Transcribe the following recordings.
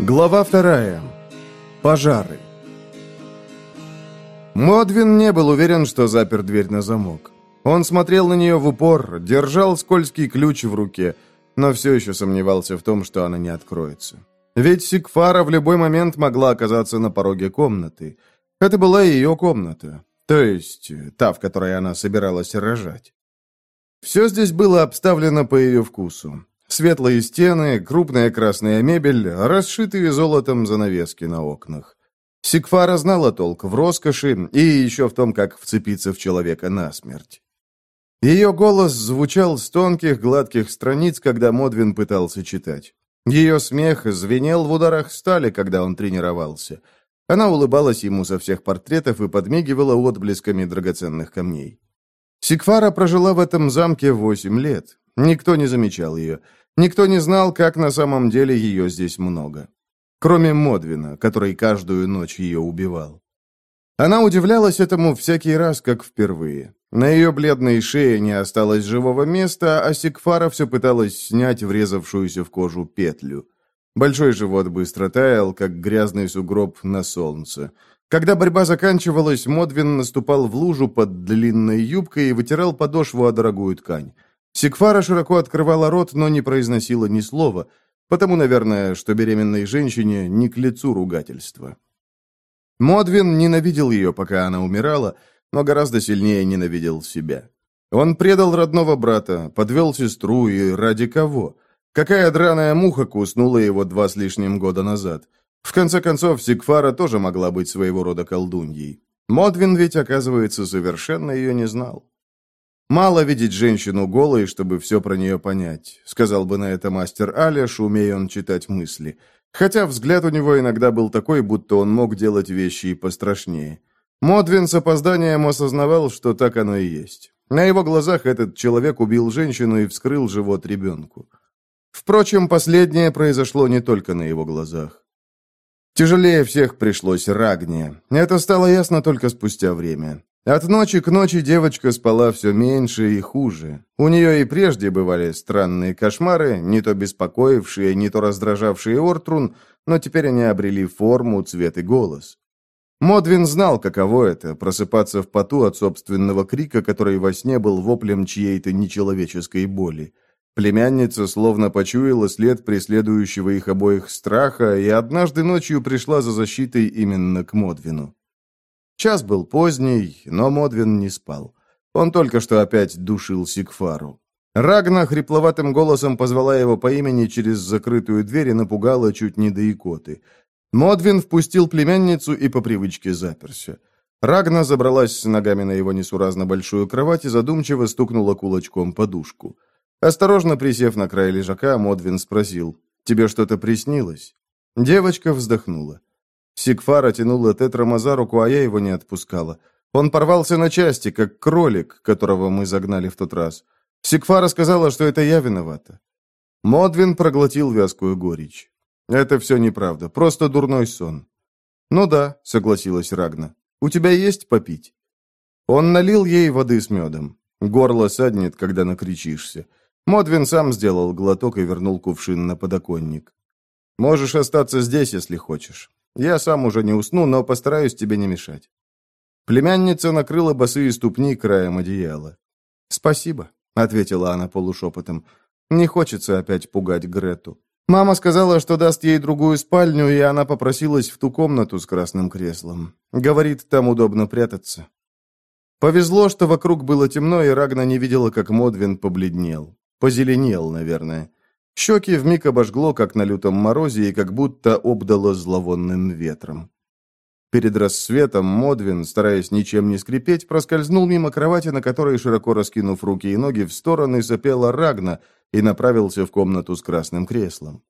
Глава вторая. Пожары. Модвин не был уверен, что запер дверь на замок. Он смотрел на нее в упор, держал скользкий ключ в руке, но все еще сомневался в том, что она не откроется. Ведь Сигфара в любой момент могла оказаться на пороге комнаты. Это была ее комната, то есть та, в которой она собиралась рожать. Все здесь было обставлено по ее вкусу. Светлые стены, крупная красная мебель, расшитые золотом занавески на окнах. Сикфара знала толк в роскоши и еще в том, как вцепиться в человека насмерть. Ее голос звучал с тонких, гладких страниц, когда Модвин пытался читать. Ее смех звенел в ударах стали, когда он тренировался. Она улыбалась ему со всех портретов и подмигивала отблесками драгоценных камней. Сикфара прожила в этом замке восемь лет. Никто не замечал ее. Никто не знал, как на самом деле ее здесь много. Кроме Модвина, который каждую ночь ее убивал. Она удивлялась этому всякий раз, как впервые. На ее бледной шее не осталось живого места, а Сикфара все пыталась снять врезавшуюся в кожу петлю. Большой живот быстро таял, как грязный сугроб на солнце. Когда борьба заканчивалась, Модвин наступал в лужу под длинной юбкой и вытирал подошву о дорогую ткань. Сикфара широко открывала рот, но не произносила ни слова, потому, наверное, что беременной женщине не к лицу ругательства. Модвин ненавидел ее, пока она умирала, но гораздо сильнее ненавидел себя. Он предал родного брата, подвел сестру и ради кого? Какая драная муха куснула его два с лишним года назад? В конце концов, Сигфара тоже могла быть своего рода колдуньей. Модвин ведь, оказывается, совершенно ее не знал. «Мало видеть женщину голой, чтобы все про нее понять», — сказал бы на это мастер Алеш, умея он читать мысли. Хотя взгляд у него иногда был такой, будто он мог делать вещи и пострашнее. Модвин с опозданием осознавал, что так оно и есть. На его глазах этот человек убил женщину и вскрыл живот ребенку. Впрочем, последнее произошло не только на его глазах. Тяжелее всех пришлось Рагне. Это стало ясно только спустя время. От ночи к ночи девочка спала все меньше и хуже. У нее и прежде бывали странные кошмары, не то беспокоившие, не то раздражавшие Ортрун, но теперь они обрели форму, цвет и голос. Модвин знал, каково это – просыпаться в поту от собственного крика, который во сне был воплем чьей-то нечеловеческой боли. Племянница словно почуяла след преследующего их обоих страха и однажды ночью пришла за защитой именно к Модвину. Час был поздний, но Модвин не спал. Он только что опять душил Сигфару. Рагна хрипловатым голосом позвала его по имени через закрытую дверь и напугала чуть не до икоты. Модвин впустил племянницу и по привычке заперся. Рагна забралась с ногами на его несуразно большую кровать и задумчиво стукнула кулачком подушку. Осторожно присев на край лежака, Модвин спросил, «Тебе что-то приснилось?» Девочка вздохнула. Сигфара тянула Тетрама за руку, а я его не отпускала. Он порвался на части, как кролик, которого мы загнали в тот раз. Сигфара сказала, что это я виновата. Модвин проглотил вязкую горечь. Это все неправда, просто дурной сон. Ну да, согласилась Рагна. У тебя есть попить? Он налил ей воды с медом. Горло саднет, когда накричишься. Модвин сам сделал глоток и вернул кувшин на подоконник. Можешь остаться здесь, если хочешь. Я сам уже не усну, но постараюсь тебе не мешать». Племянница накрыла босые ступни краем одеяла. «Спасибо», — ответила она полушепотом. «Не хочется опять пугать Грету. Мама сказала, что даст ей другую спальню, и она попросилась в ту комнату с красным креслом. Говорит, там удобно прятаться». Повезло, что вокруг было темно, и Рагна не видела, как Модвин побледнел. Позеленел, наверное. Щеки вмиг обожгло, как на лютом морозе, и как будто обдало зловонным ветром. Перед рассветом Модвин, стараясь ничем не скрипеть, проскользнул мимо кровати, на которой, широко раскинув руки и ноги в стороны, сопела Рагна, и направился в комнату с красным креслом.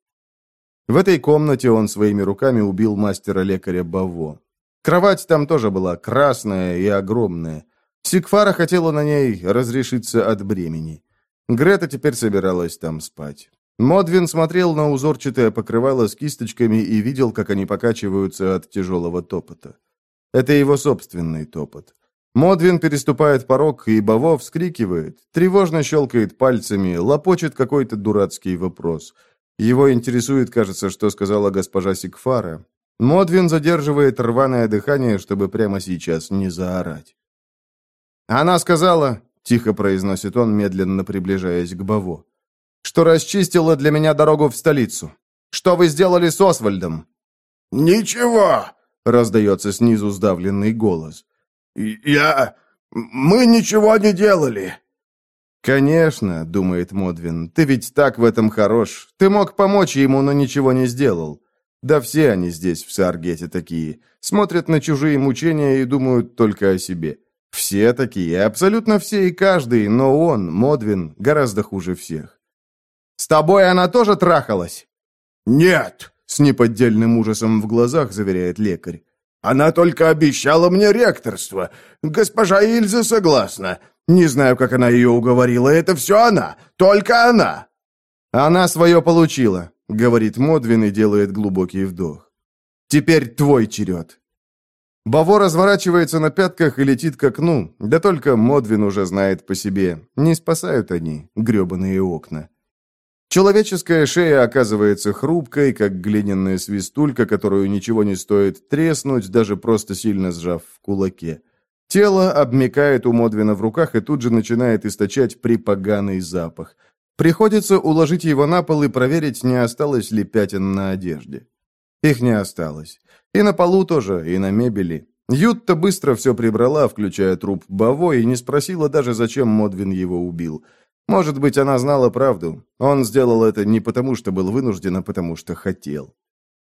В этой комнате он своими руками убил мастера-лекаря Баво. Кровать там тоже была красная и огромная. Сигфара хотела на ней разрешиться от бремени. Грета теперь собиралась там спать. Модвин смотрел на узорчатое покрывало с кисточками и видел, как они покачиваются от тяжелого топота. Это его собственный топот. Модвин переступает порог, и Баво вскрикивает, тревожно щелкает пальцами, лопочет какой-то дурацкий вопрос. Его интересует, кажется, что сказала госпожа Сикфара. Модвин задерживает рваное дыхание, чтобы прямо сейчас не заорать. Она сказала, тихо произносит он, медленно приближаясь к Баво, что расчистила для меня дорогу в столицу. Что вы сделали с Освальдом? Ничего, раздается снизу сдавленный голос. Я мы ничего не делали. «Конечно», — думает Модвин, — «ты ведь так в этом хорош. Ты мог помочь ему, но ничего не сделал. Да все они здесь, в Саргете, такие. Смотрят на чужие мучения и думают только о себе. Все такие, абсолютно все и каждый, но он, Модвин, гораздо хуже всех. «С тобой она тоже трахалась?» «Нет», — с неподдельным ужасом в глазах заверяет лекарь. «Она только обещала мне ректорство. Госпожа Ильза согласна. Не знаю, как она ее уговорила. Это все она. Только она». «Она свое получила», — говорит Модвин и делает глубокий вдох. «Теперь твой черед». Баво разворачивается на пятках и летит к окну, да только Модвин уже знает по себе. Не спасают они, гребаные окна. Человеческая шея оказывается хрупкой, как глиняная свистулька, которую ничего не стоит треснуть, даже просто сильно сжав в кулаке. Тело обмекает у Модвина в руках и тут же начинает источать припоганый запах. Приходится уложить его на пол и проверить, не осталось ли пятен на одежде. Их не осталось. И на полу тоже, и на мебели. Ютта быстро все прибрала, включая труп Баво, и не спросила даже, зачем Модвин его убил. Может быть, она знала правду. Он сделал это не потому, что был вынужден, а потому, что хотел.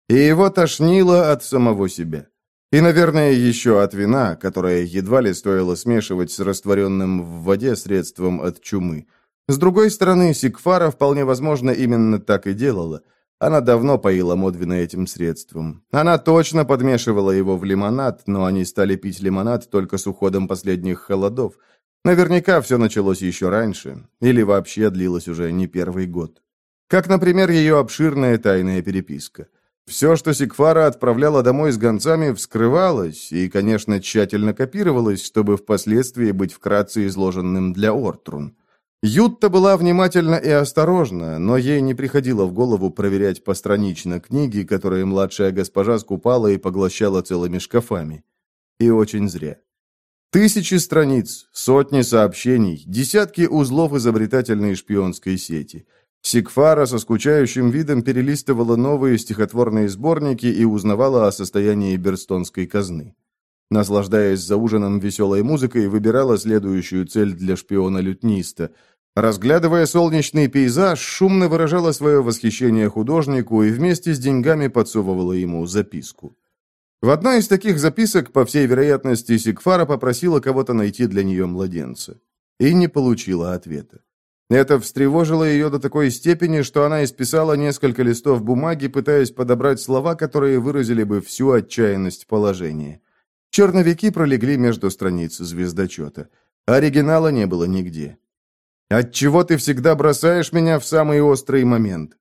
И его тошнило от самого себя. И, наверное, еще от вина, которое едва ли стоило смешивать с растворенным в воде средством от чумы. С другой стороны, Сикфара вполне возможно именно так и делала – она давно поила Модвина этим средством. Она точно подмешивала его в лимонад, но они стали пить лимонад только с уходом последних холодов. Наверняка все началось еще раньше, или вообще длилось уже не первый год. Как, например, ее обширная тайная переписка. Все, что Сикфара отправляла домой с гонцами, вскрывалось и, конечно, тщательно копировалось, чтобы впоследствии быть вкратце изложенным для Ортрун. Ютта была внимательна и осторожна, но ей не приходило в голову проверять постранично книги, которые младшая госпожа скупала и поглощала целыми шкафами. И очень зря. Тысячи страниц, сотни сообщений, десятки узлов изобретательной шпионской сети. Сикфара со скучающим видом перелистывала новые стихотворные сборники и узнавала о состоянии берстонской казны. Наслаждаясь за ужином веселой музыкой, выбирала следующую цель для шпиона-лютниста. Разглядывая солнечный пейзаж, шумно выражала свое восхищение художнику и вместе с деньгами подсовывала ему записку. В одной из таких записок, по всей вероятности, Сигфара попросила кого-то найти для нее младенца. И не получила ответа. Это встревожило ее до такой степени, что она исписала несколько листов бумаги, пытаясь подобрать слова, которые выразили бы всю отчаянность положения. Черновики пролегли между страниц звездочета. Оригинала не было нигде. «Отчего ты всегда бросаешь меня в самый острый момент?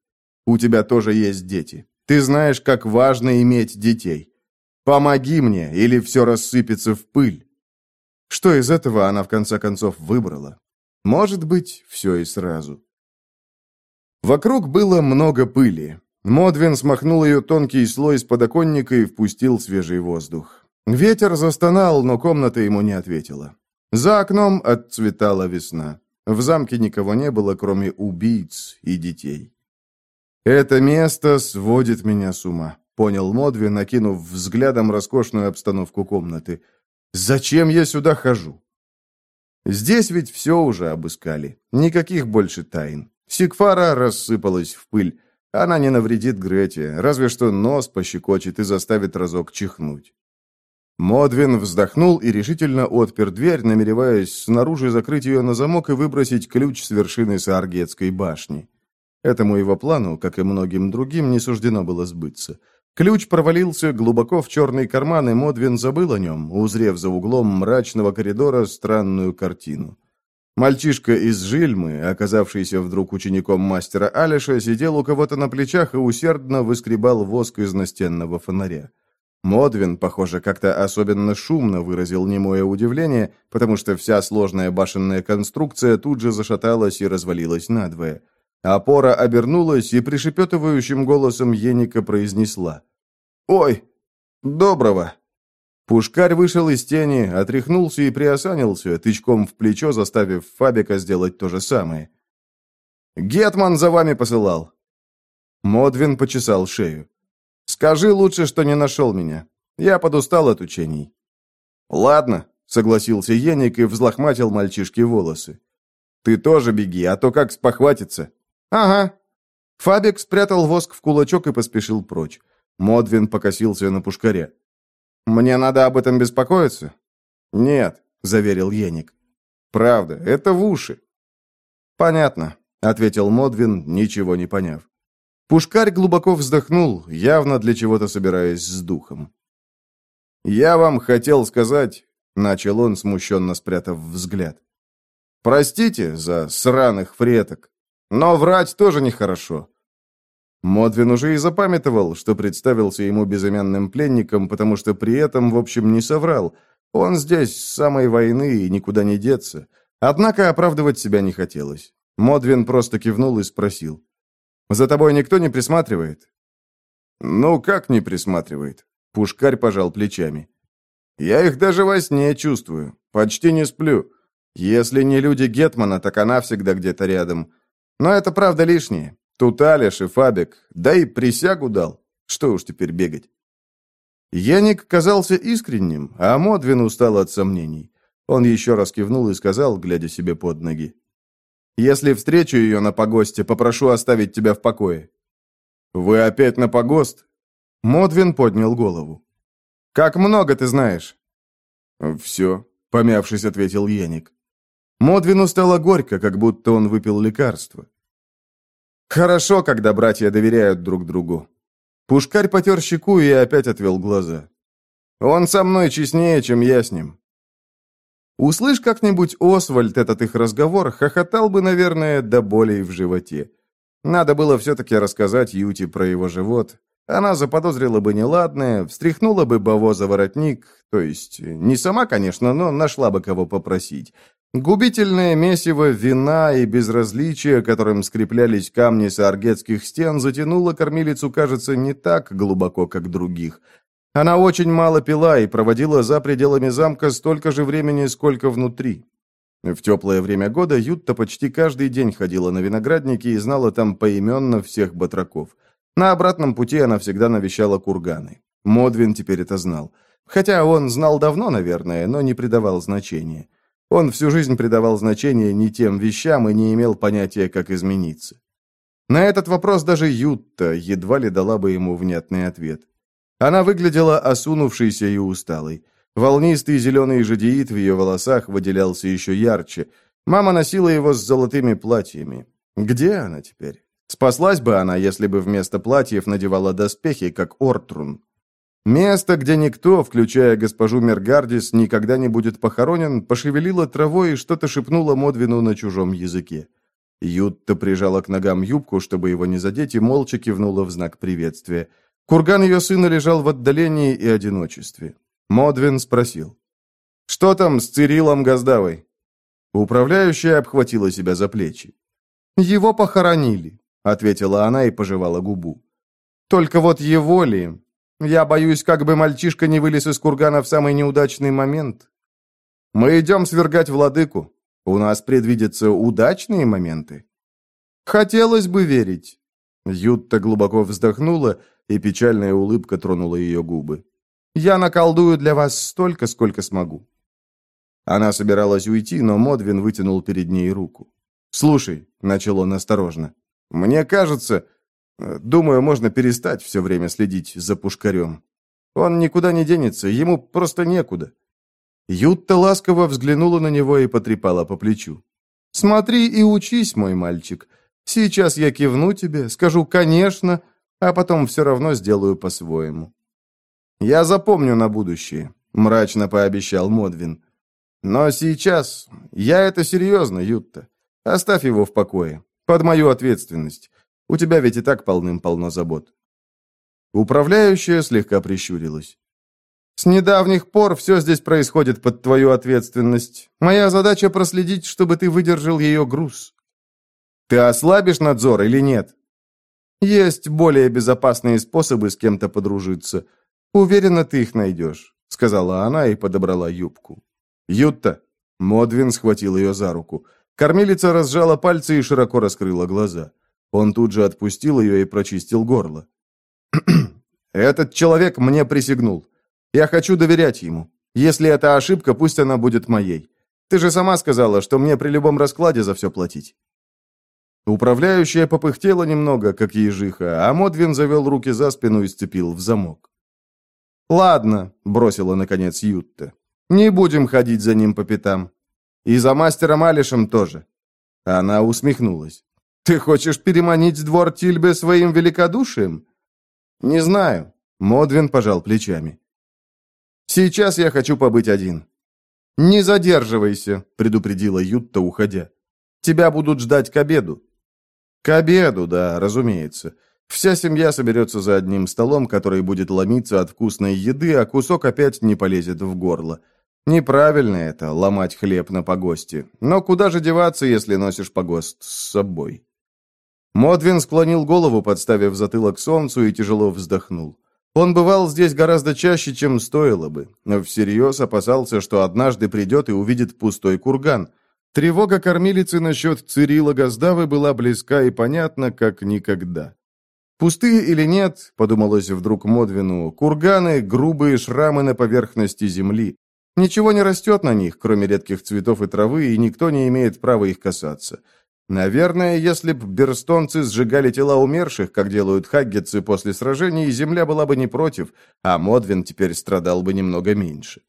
У тебя тоже есть дети. Ты знаешь, как важно иметь детей. Помоги мне, или все рассыпется в пыль». Что из этого она в конце концов выбрала? Может быть, все и сразу. Вокруг было много пыли. Модвин смахнул ее тонкий слой с подоконника и впустил свежий воздух. Ветер застонал, но комната ему не ответила. За окном отцветала весна. В замке никого не было, кроме убийц и детей. «Это место сводит меня с ума», — понял Модви, накинув взглядом роскошную обстановку комнаты. «Зачем я сюда хожу?» Здесь ведь все уже обыскали. Никаких больше тайн. Сигфара рассыпалась в пыль. Она не навредит Грете, разве что нос пощекочет и заставит разок чихнуть. Модвин вздохнул и решительно отпер дверь, намереваясь снаружи закрыть ее на замок и выбросить ключ с вершины Сааргетской башни. Этому его плану, как и многим другим, не суждено было сбыться. Ключ провалился глубоко в черный карман, и Модвин забыл о нем, узрев за углом мрачного коридора странную картину. Мальчишка из Жильмы, оказавшийся вдруг учеником мастера Алиша, сидел у кого-то на плечах и усердно выскребал воск из настенного фонаря. Модвин, похоже, как-то особенно шумно выразил немое удивление, потому что вся сложная башенная конструкция тут же зашаталась и развалилась надвое. Опора обернулась и пришепетывающим голосом Еника произнесла. «Ой, доброго!» Пушкарь вышел из тени, отряхнулся и приосанился, тычком в плечо заставив Фабика сделать то же самое. «Гетман за вами посылал!» Модвин почесал шею. «Скажи лучше, что не нашел меня. Я подустал от учений». «Ладно», — согласился Еник и взлохматил мальчишке волосы. «Ты тоже беги, а то как спохватится». «Ага». Фабик спрятал воск в кулачок и поспешил прочь. Модвин покосился на пушкаря. «Мне надо об этом беспокоиться?» «Нет», — заверил Еник. «Правда, это в уши». «Понятно», — ответил Модвин, ничего не поняв. Пушкарь глубоко вздохнул, явно для чего-то собираясь с духом. «Я вам хотел сказать», — начал он, смущенно спрятав взгляд. «Простите за сраных фреток, но врать тоже нехорошо. Модвин уже и запамятовал, что представился ему безымянным пленником, потому что при этом, в общем, не соврал. Он здесь с самой войны и никуда не деться. Однако оправдывать себя не хотелось. Модвин просто кивнул и спросил. «За тобой никто не присматривает?» «Ну, как не присматривает?» Пушкарь пожал плечами. «Я их даже во сне чувствую. Почти не сплю. Если не люди Гетмана, так она всегда где-то рядом. Но это правда лишнее. Тут Алиш и Фабик, да и присягу дал. Что уж теперь бегать. Яник казался искренним, а Модвин устал от сомнений. Он еще раз кивнул и сказал, глядя себе под ноги. «Если встречу ее на погосте, попрошу оставить тебя в покое». «Вы опять на погост?» Модвин поднял голову. «Как много ты знаешь?» «Все», — помявшись, ответил Яник. Модвину стало горько, как будто он выпил лекарство. Хорошо, когда братья доверяют друг другу. Пушкарь потер щеку и опять отвел глаза. Он со мной честнее, чем я с ним. Услышь как-нибудь Освальд этот их разговор, хохотал бы, наверное, до болей в животе. Надо было все-таки рассказать Юте про его живот. Она заподозрила бы неладное, встряхнула бы Баво за воротник, то есть не сама, конечно, но нашла бы кого попросить. Губительное месиво вина и безразличия, которым скреплялись камни сааргетских стен, затянуло кормилицу, кажется, не так глубоко, как других. Она очень мало пила и проводила за пределами замка столько же времени, сколько внутри. В теплое время года Ютта почти каждый день ходила на виноградники и знала там поименно всех батраков. На обратном пути она всегда навещала курганы. Модвин теперь это знал. Хотя он знал давно, наверное, но не придавал значения. Он всю жизнь придавал значение не тем вещам и не имел понятия, как измениться. На этот вопрос даже Ютта едва ли дала бы ему внятный ответ. Она выглядела осунувшейся и усталой. Волнистый зеленый жадеит в ее волосах выделялся еще ярче. Мама носила его с золотыми платьями. Где она теперь? Спаслась бы она, если бы вместо платьев надевала доспехи, как Ортрун. Место, где никто, включая госпожу Мергардис, никогда не будет похоронен, пошевелило травой и что-то шепнуло Модвину на чужом языке. Ютта прижала к ногам юбку, чтобы его не задеть, и молча кивнула в знак приветствия. Курган ее сына лежал в отдалении и одиночестве. Модвин спросил. «Что там с Цирилом Газдавой?» Управляющая обхватила себя за плечи. «Его похоронили», — ответила она и пожевала губу. «Только вот его ли, я боюсь, как бы мальчишка не вылез из кургана в самый неудачный момент. Мы идем свергать владыку. У нас предвидятся удачные моменты. Хотелось бы верить. Ютта глубоко вздохнула, и печальная улыбка тронула ее губы. «Я наколдую для вас столько, сколько смогу». Она собиралась уйти, но Модвин вытянул перед ней руку. «Слушай», — начал он осторожно, — «мне кажется, Думаю, можно перестать все время следить за Пушкарем. Он никуда не денется, ему просто некуда». Ютта ласково взглянула на него и потрепала по плечу. «Смотри и учись, мой мальчик. Сейчас я кивну тебе, скажу «конечно», а потом все равно сделаю по-своему». «Я запомню на будущее», — мрачно пообещал Модвин. «Но сейчас... Я это серьезно, Ютта. Оставь его в покое. Под мою ответственность. У тебя ведь и так полным-полно забот». Управляющая слегка прищурилась. «С недавних пор все здесь происходит под твою ответственность. Моя задача проследить, чтобы ты выдержал ее груз». Ты ослабишь надзор или нет? Есть более безопасные способы с кем-то подружиться. Уверена, ты их найдешь, сказала она и подобрала юбку. Ютта. Модвин схватил ее за руку. Кормилица разжала пальцы и широко раскрыла глаза. Он тут же отпустил ее и прочистил горло. «Этот человек мне присягнул. Я хочу доверять ему. Если это ошибка, пусть она будет моей. Ты же сама сказала, что мне при любом раскладе за все платить». Управляющая попыхтела немного, как ежиха, а Модвин завел руки за спину и сцепил в замок. «Ладно», — бросила наконец Ютта. «Не будем ходить за ним по пятам. И за мастером Алишем тоже». Она усмехнулась. «Ты хочешь переманить двор Тильбе своим великодушием?» «Не знаю», — Модвин пожал плечами. «Сейчас я хочу побыть один». «Не задерживайся», — предупредила Ютта, уходя. «Тебя будут ждать к обеду». «К обеду, да, разумеется. Вся семья соберется за одним столом, который будет ломиться от вкусной еды, а кусок опять не полезет в горло. Неправильно это, ломать хлеб на погосте. Но куда же деваться, если носишь погост с собой?» Модвин склонил голову, подставив затылок солнцу, и тяжело вздохнул. Он бывал здесь гораздо чаще, чем стоило бы, но всерьез опасался, что однажды придет и увидит пустой курган. Тревога кормилицы насчет Цирила Газдавы была близка и понятна, как никогда. «Пустые или нет», — подумалось вдруг Модвину, — «курганы — грубые шрамы на поверхности земли. Ничего не растет на них, кроме редких цветов и травы, и никто не имеет права их касаться. Наверное, если б берстонцы сжигали тела умерших, как делают хаггетцы после сражений, земля была бы не против, а Модвин теперь страдал бы немного меньше.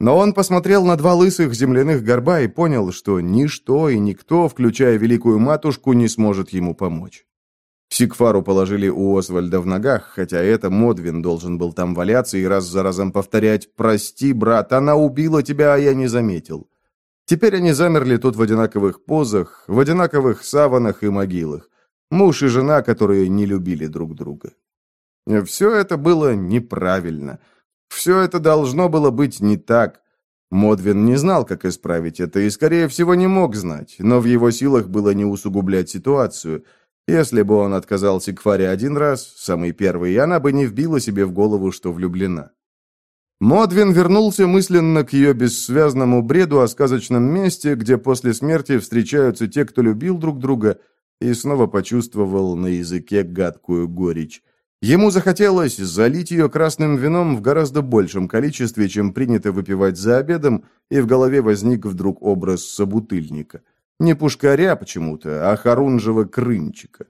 Но он посмотрел на два лысых земляных горба и понял, что ничто и никто, включая великую матушку, не сможет ему помочь. Сигфару положили у Освальда в ногах, хотя это Модвин должен был там валяться и раз за разом повторять «Прости, брат, она убила тебя, а я не заметил». Теперь они замерли тут в одинаковых позах, в одинаковых саванах и могилах. Муж и жена, которые не любили друг друга. Все это было неправильно. Все это должно было быть не так. Модвин не знал, как исправить это, и, скорее всего, не мог знать, но в его силах было не усугублять ситуацию. Если бы он отказался Кфаре один раз, самый первый, она бы не вбила себе в голову, что влюблена. Модвин вернулся мысленно к ее бессвязному бреду о сказочном месте, где после смерти встречаются те, кто любил друг друга, и снова почувствовал на языке гадкую горечь. Ему захотелось залить ее красным вином в гораздо большем количестве, чем принято выпивать за обедом, и в голове возник вдруг образ собутыльника. Не пушкаря почему-то, а хорунжего крынчика.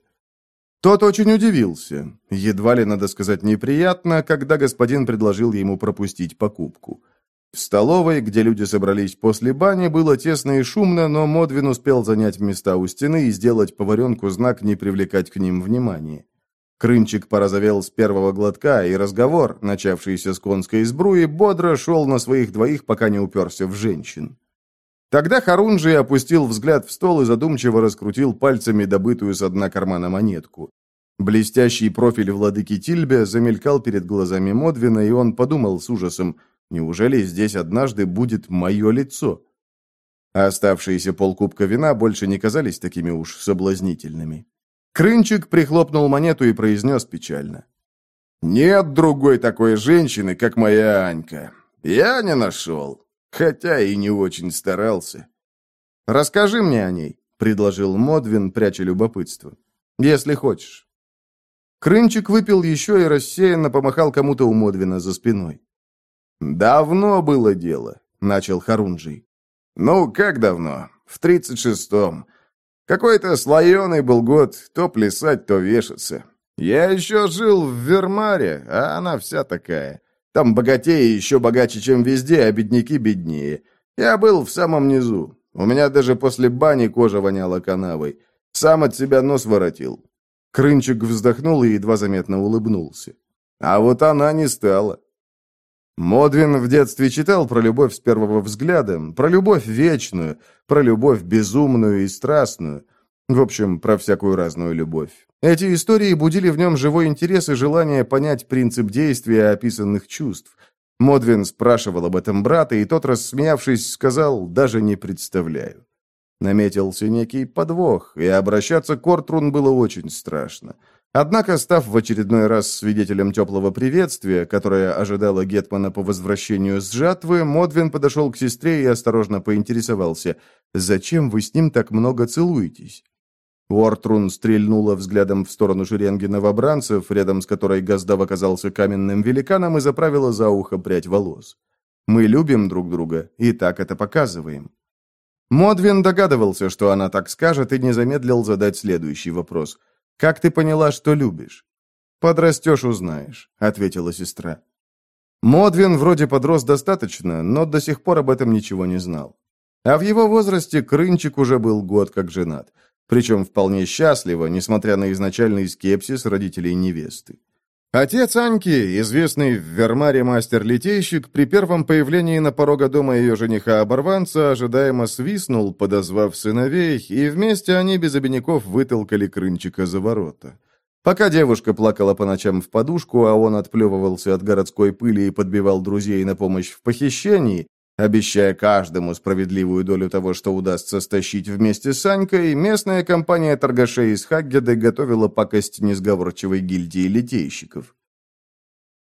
Тот очень удивился, едва ли, надо сказать, неприятно, когда господин предложил ему пропустить покупку. В столовой, где люди собрались после бани, было тесно и шумно, но Модвин успел занять места у стены и сделать поваренку знак не привлекать к ним внимания. Крынчик порозовел с первого глотка, и разговор, начавшийся с конской сбруи, бодро шел на своих двоих, пока не уперся в женщин. Тогда Харунжи опустил взгляд в стол и задумчиво раскрутил пальцами добытую с дна кармана монетку. Блестящий профиль владыки Тильбе замелькал перед глазами Модвина, и он подумал с ужасом, неужели здесь однажды будет мое лицо? А оставшиеся полкубка вина больше не казались такими уж соблазнительными. Крынчик прихлопнул монету и произнес печально. «Нет другой такой женщины, как моя Анька. Я не нашел. Хотя и не очень старался. «Расскажи мне о ней», — предложил Модвин, пряча любопытство. «Если хочешь». Крынчик выпил еще и рассеянно помахал кому-то у Модвина за спиной. «Давно было дело», — начал Харунжий. «Ну, как давно? В тридцать шестом. Какой-то слоеный был год, то плясать, то вешаться. Я еще жил в Вермаре, а она вся такая. Там богатеи еще богаче, чем везде, а бедняки беднее. Я был в самом низу. У меня даже после бани кожа воняла канавой. Сам от себя нос воротил. Крынчик вздохнул и едва заметно улыбнулся. А вот она не стала. Модвин в детстве читал про любовь с первого взгляда, про любовь вечную, про любовь безумную и страстную. В общем, про всякую разную любовь. Эти истории будили в нем живой интерес и желание понять принцип действия описанных чувств. Модвин спрашивал об этом брата, и тот, рассмеявшись, сказал «даже не представляю». Наметился некий подвох, и обращаться к Ортрун было очень страшно. Однако, став в очередной раз свидетелем теплого приветствия, которое ожидало Гетмана по возвращению с жатвы, Модвин подошел к сестре и осторожно поинтересовался, «Зачем вы с ним так много целуетесь?» Уортрун стрельнула взглядом в сторону шеренги новобранцев, рядом с которой Газдав оказался каменным великаном и заправила за ухо прядь волос. «Мы любим друг друга, и так это показываем». Модвин догадывался, что она так скажет, и не замедлил задать следующий вопрос – «Как ты поняла, что любишь?» «Подрастешь, узнаешь», — ответила сестра. Модвин вроде подрос достаточно, но до сих пор об этом ничего не знал. А в его возрасте Крынчик уже был год как женат, причем вполне счастливо, несмотря на изначальный скепсис родителей невесты. Отец Аньки, известный в Вермаре мастер-литейщик, при первом появлении на порога дома ее жениха-оборванца ожидаемо свистнул, подозвав сыновей, и вместе они без обиняков вытолкали Крынчика за ворота. Пока девушка плакала по ночам в подушку, а он отплевывался от городской пыли и подбивал друзей на помощь в похищении, Обещая каждому справедливую долю того, что удастся стащить вместе с Анькой, местная компания торгашей из Хаггеды готовила пакость несговорчивой гильдии литейщиков.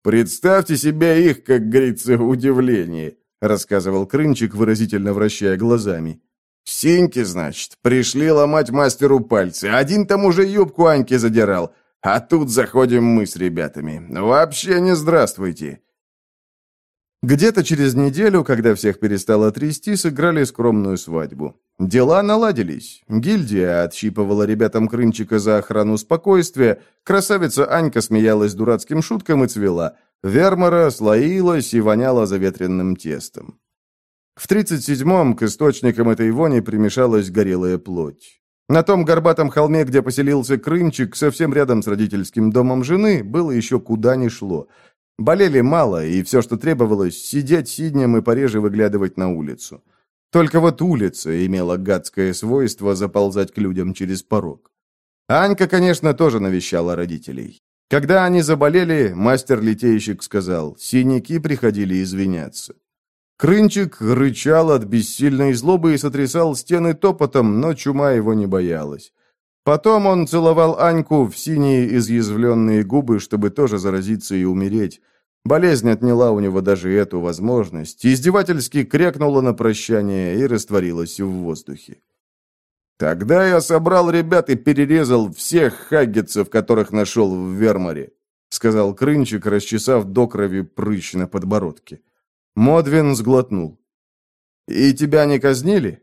«Представьте себе их, как говорится, удивление», — рассказывал Крынчик, выразительно вращая глазами. «Синьки, значит, пришли ломать мастеру пальцы. Один там уже юбку Аньки задирал. А тут заходим мы с ребятами. Вообще не здравствуйте. Где-то через неделю, когда всех перестало трясти, сыграли скромную свадьбу. Дела наладились. Гильдия отщипывала ребятам Крынчика за охрану спокойствия, красавица Анька смеялась дурацким шуткам и цвела, Вермора слоилась и воняла заветренным тестом. В 37-м к источникам этой вони примешалась горелая плоть. На том горбатом холме, где поселился Крынчик, совсем рядом с родительским домом жены, было еще куда ни шло – Болели мало, и все, что требовалось, сидеть сиднем и пореже выглядывать на улицу. Только вот улица имела гадское свойство заползать к людям через порог. Анька, конечно, тоже навещала родителей. Когда они заболели, мастер-литейщик сказал, синяки приходили извиняться. Крынчик рычал от бессильной злобы и сотрясал стены топотом, но чума его не боялась. Потом он целовал Аньку в синие изъязвленные губы, чтобы тоже заразиться и умереть. Болезнь отняла у него даже эту возможность, издевательски крякнула на прощание и растворилась в воздухе. «Тогда я собрал ребят и перерезал всех хаггетцев, которых нашел в Вермаре», сказал Крынчик, расчесав до крови прыщ на подбородке. Модвин сглотнул. «И тебя не казнили?»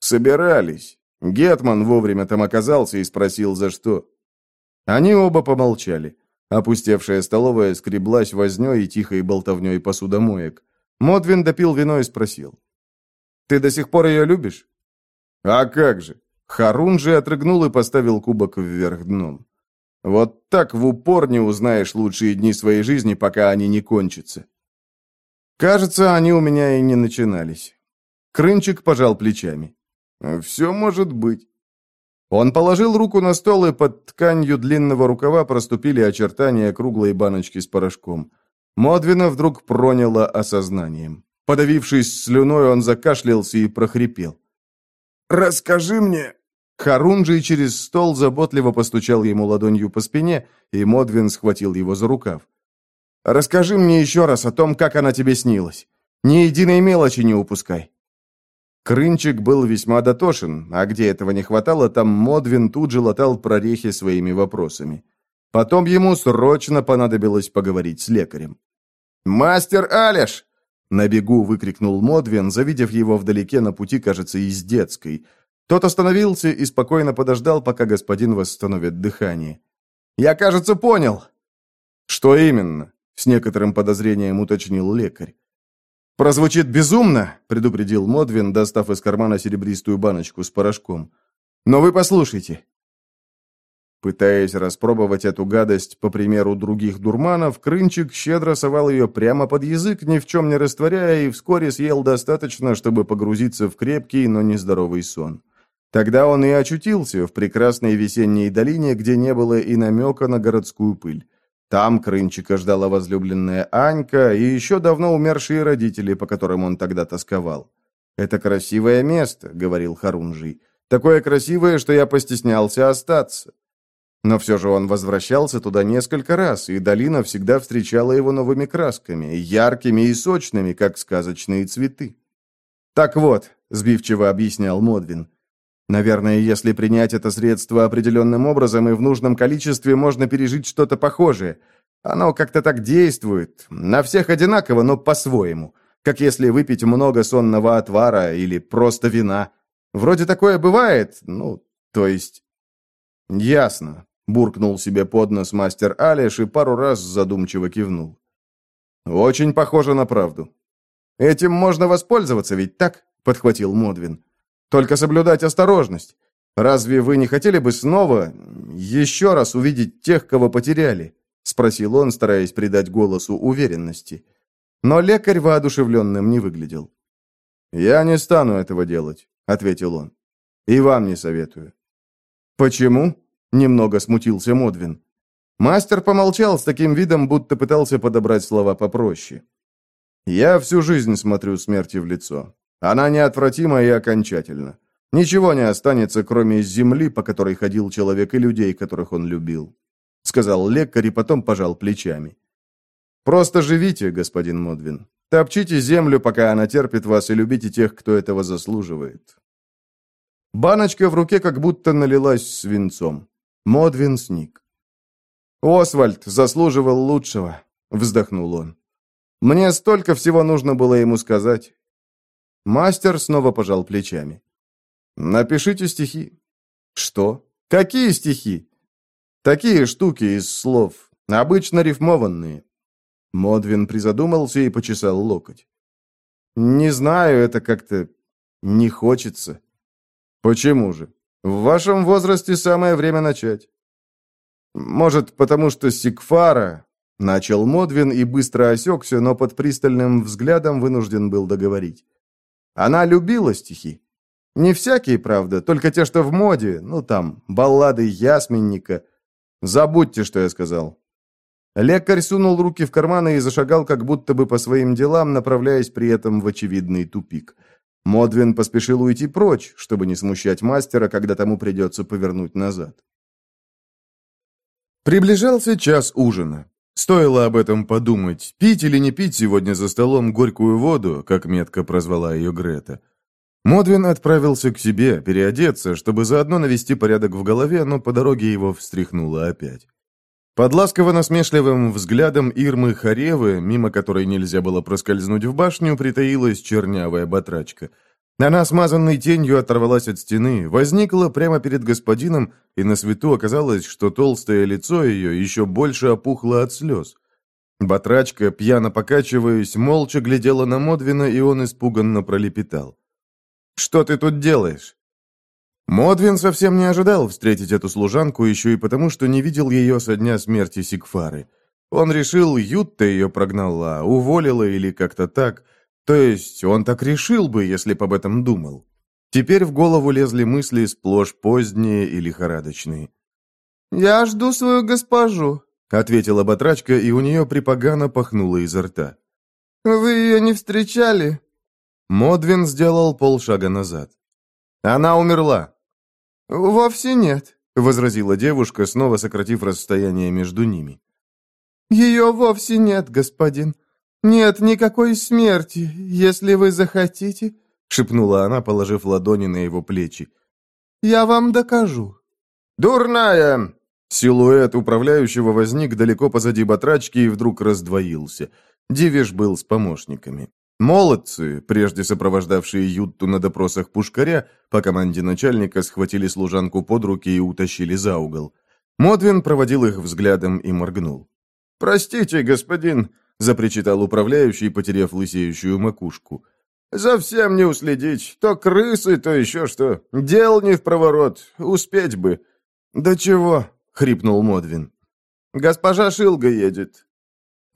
«Собирались. Гетман вовремя там оказался и спросил, за что. Они оба помолчали. Опустевшая столовая скреблась вознёй и тихой болтовнёй посудомоек. Модвин допил вино и спросил. «Ты до сих пор ее любишь?» «А как же!» Харун же отрыгнул и поставил кубок вверх дном. «Вот так в упор не узнаешь лучшие дни своей жизни, пока они не кончатся». «Кажется, они у меня и не начинались». Крынчик пожал плечами. «Все может быть». Он положил руку на стол, и под тканью длинного рукава проступили очертания круглой баночки с порошком. Модвина вдруг проняло осознанием. Подавившись слюной, он закашлялся и прохрипел. «Расскажи мне!» Харунжий через стол заботливо постучал ему ладонью по спине, и Модвин схватил его за рукав. «Расскажи мне еще раз о том, как она тебе снилась. Ни единой мелочи не упускай». Крынчик был весьма дотошен, а где этого не хватало, там Модвин тут же латал прорехи своими вопросами. Потом ему срочно понадобилось поговорить с лекарем. «Мастер Алеш!» На бегу выкрикнул Модвин, завидев его вдалеке на пути, кажется, из детской. Тот остановился и спокойно подождал, пока господин восстановит дыхание. «Я, кажется, понял!» «Что именно?» — с некоторым подозрением уточнил лекарь. «Прозвучит безумно», — предупредил Модвин, достав из кармана серебристую баночку с порошком. «Но вы послушайте». Пытаясь распробовать эту гадость по примеру других дурманов, Крынчик щедро совал ее прямо под язык, ни в чем не растворяя, и вскоре съел достаточно, чтобы погрузиться в крепкий, но нездоровый сон. Тогда он и очутился в прекрасной весенней долине, где не было и намека на городскую пыль. Там Крынчика ждала возлюбленная Анька и еще давно умершие родители, по которым он тогда тосковал. «Это красивое место», — говорил Харунжий. «Такое красивое, что я постеснялся остаться». Но все же он возвращался туда несколько раз, и долина всегда встречала его новыми красками, яркими и сочными, как сказочные цветы. «Так вот», — сбивчиво объяснял Модвин, «наверное, если принять это средство определенным образом и в нужном количестве, можно пережить что-то похожее. Оно как-то так действует, на всех одинаково, но по-своему, как если выпить много сонного отвара или просто вина. Вроде такое бывает, ну, то есть...» «Ясно», буркнул себе под нос мастер Алиш и пару раз задумчиво кивнул. «Очень похоже на правду». «Этим можно воспользоваться, ведь так?» — подхватил Модвин. «Только соблюдать осторожность. Разве вы не хотели бы снова, еще раз увидеть тех, кого потеряли?» — спросил он, стараясь придать голосу уверенности. Но лекарь воодушевленным не выглядел. «Я не стану этого делать», — ответил он. «И вам не советую». «Почему?» Немного смутился Модвин. Мастер помолчал с таким видом, будто пытался подобрать слова попроще. «Я всю жизнь смотрю смерти в лицо. Она неотвратима и окончательна. Ничего не останется, кроме земли, по которой ходил человек, и людей, которых он любил», — сказал лекарь и потом пожал плечами. «Просто живите, господин Модвин. Топчите землю, пока она терпит вас, и любите тех, кто этого заслуживает». Баночка в руке как будто налилась свинцом. Модвин сник. «Освальд заслуживал лучшего», — вздохнул он. «Мне столько всего нужно было ему сказать». Мастер снова пожал плечами. «Напишите стихи». «Что? Какие стихи?» «Такие штуки из слов, обычно рифмованные». Модвин призадумался и почесал локоть. «Не знаю, это как-то не хочется». «Почему же?» В вашем возрасте самое время начать. Может, потому что Сикфара... Начал Модвин и быстро осекся, но под пристальным взглядом вынужден был договорить. Она любила стихи. Не всякие, правда, только те, что в моде, ну там, баллады Ясменника. Забудьте, что я сказал. Лекарь сунул руки в карманы и зашагал как будто бы по своим делам, направляясь при этом в очевидный тупик. Модвин поспешил уйти прочь, чтобы не смущать мастера, когда тому придется повернуть назад. Приближался час ужина. Стоило об этом подумать, пить или не пить сегодня за столом горькую воду, как метко прозвала ее Грета. Модвин отправился к себе переодеться, чтобы заодно навести порядок в голове, но по дороге его встряхнуло опять. Под ласково-насмешливым взглядом Ирмы Харевы, мимо которой нельзя было проскользнуть в башню, притаилась чернявая батрачка. Она, смазанной тенью, оторвалась от стены, возникла прямо перед господином, и на свету оказалось, что толстое лицо ее еще больше опухло от слез. Батрачка, пьяно покачиваясь, молча глядела на Модвина, и он испуганно пролепетал. «Что ты тут делаешь?» Модвин совсем не ожидал встретить эту служанку еще и потому, что не видел ее со дня смерти Сигфары. Он решил, Ютта ее прогнала, уволила или как-то так. То есть он так решил бы, если бы об этом думал. Теперь в голову лезли мысли сплошь поздние и лихорадочные. «Я жду свою госпожу», — ответила батрачка, и у нее припогано пахнуло изо рта. «Вы ее не встречали?» Модвин сделал полшага назад. «Она умерла», «Вовсе нет», — возразила девушка, снова сократив расстояние между ними. «Ее вовсе нет, господин. Нет никакой смерти, если вы захотите», — шепнула она, положив ладони на его плечи. «Я вам докажу». «Дурная!» Силуэт управляющего возник далеко позади батрачки и вдруг раздвоился. Дивиш был с помощниками. Молодцы, прежде сопровождавшие Ютту на допросах пушкаря, по команде начальника схватили служанку под руки и утащили за угол. Модвин проводил их взглядом и моргнул. «Простите, господин», — запричитал управляющий, потеряв лысеющую макушку. «Совсем не уследить. То крысы, то еще что. Дел не в проворот. Успеть бы». «Да чего?» — хрипнул Модвин. «Госпожа Шилга едет.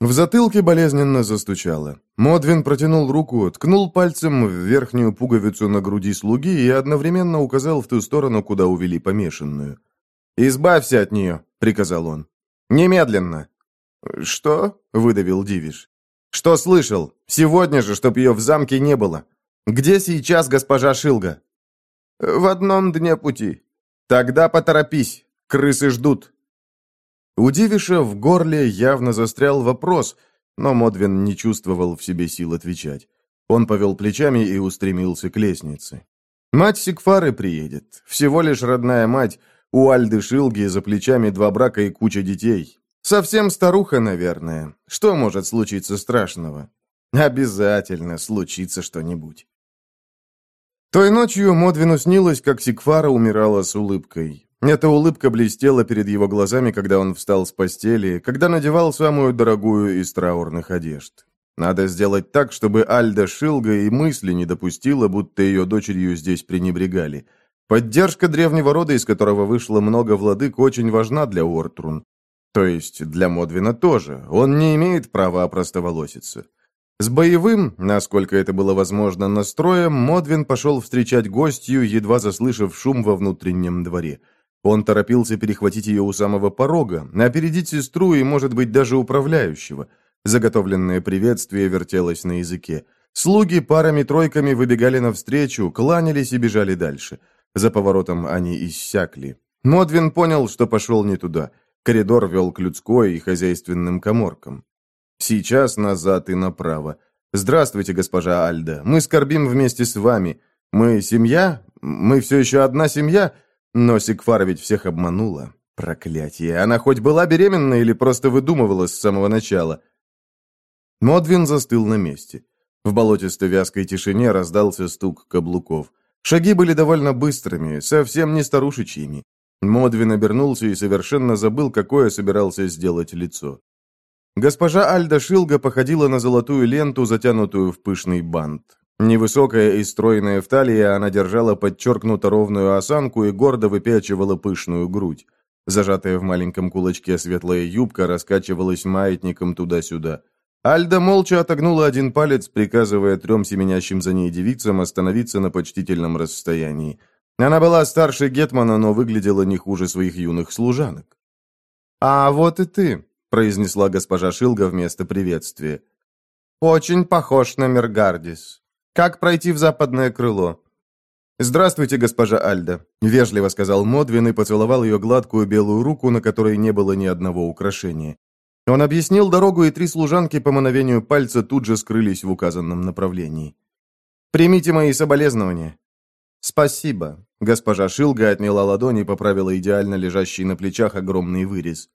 В затылке болезненно застучало. Модвин протянул руку, ткнул пальцем в верхнюю пуговицу на груди слуги и одновременно указал в ту сторону, куда увели помешанную. «Избавься от нее», — приказал он. «Немедленно». «Что?» — выдавил Дивиш. «Что слышал? Сегодня же, чтоб ее в замке не было. «Где сейчас госпожа Шилга?» «В одном дне пути». «Тогда поторопись, крысы ждут». У Дивиша в горле явно застрял вопрос, но Модвин не чувствовал в себе сил отвечать. Он повел плечами и устремился к лестнице. Мать Сигфары приедет. Всего лишь родная мать. У Альды Шилги за плечами два брака и куча детей. Совсем старуха, наверное. Что может случиться страшного? Обязательно случится что-нибудь. Той ночью Модвину снилось, как Сигфара умирала с улыбкой. Эта улыбка блестела перед его глазами, когда он встал с постели, когда надевал самую дорогую из траурных одежд. Надо сделать так, чтобы Альда Шилга и мысли не допустила, будто ее дочерью здесь пренебрегали. Поддержка древнего рода, из которого вышло много владык, очень важна для Уортрун. То есть для Модвина тоже. Он не имеет права опростоволоситься. С боевым, насколько это было возможно, настроем, Модвин пошел встречать гостью, едва заслышав шум во внутреннем дворе. Он торопился перехватить ее у самого порога, опередить сестру и, может быть, даже управляющего – Заготовленное приветствие вертелось на языке. Слуги парами-тройками выбегали навстречу, кланялись и бежали дальше. За поворотом они иссякли. Модвин понял, что пошел не туда. Коридор вел к людской и хозяйственным коморкам. Сейчас назад и направо. «Здравствуйте, госпожа Альда. Мы скорбим вместе с вами. Мы семья? Мы все еще одна семья?» Но Сигфара ведь всех обманула. Проклятие. Она хоть была беременна или просто выдумывала с самого начала? Модвин застыл на месте. В болотистой вязкой тишине раздался стук каблуков. Шаги были довольно быстрыми, совсем не старушечьими. Модвин обернулся и совершенно забыл, какое собирался сделать лицо. Госпожа Альда Шилга походила на золотую ленту, затянутую в пышный бант. Невысокая и стройная в талии, она держала подчеркнуто ровную осанку и гордо выпячивала пышную грудь. Зажатая в маленьком кулачке светлая юбка раскачивалась маятником туда-сюда. Альда молча отогнула один палец, приказывая трем семенящим за ней девицам остановиться на почтительном расстоянии. Она была старше Гетмана, но выглядела не хуже своих юных служанок. «А вот и ты», — произнесла госпожа Шилга вместо приветствия. «Очень похож на Мергардис. Как пройти в западное крыло?» «Здравствуйте, госпожа Альда», — вежливо сказал Модвин и поцеловал ее гладкую белую руку, на которой не было ни одного украшения. Он объяснил дорогу, и три служанки по мановению пальца тут же скрылись в указанном направлении. «Примите мои соболезнования». «Спасибо». Госпожа Шилга отняла ладони и поправила идеально лежащий на плечах огромный вырез.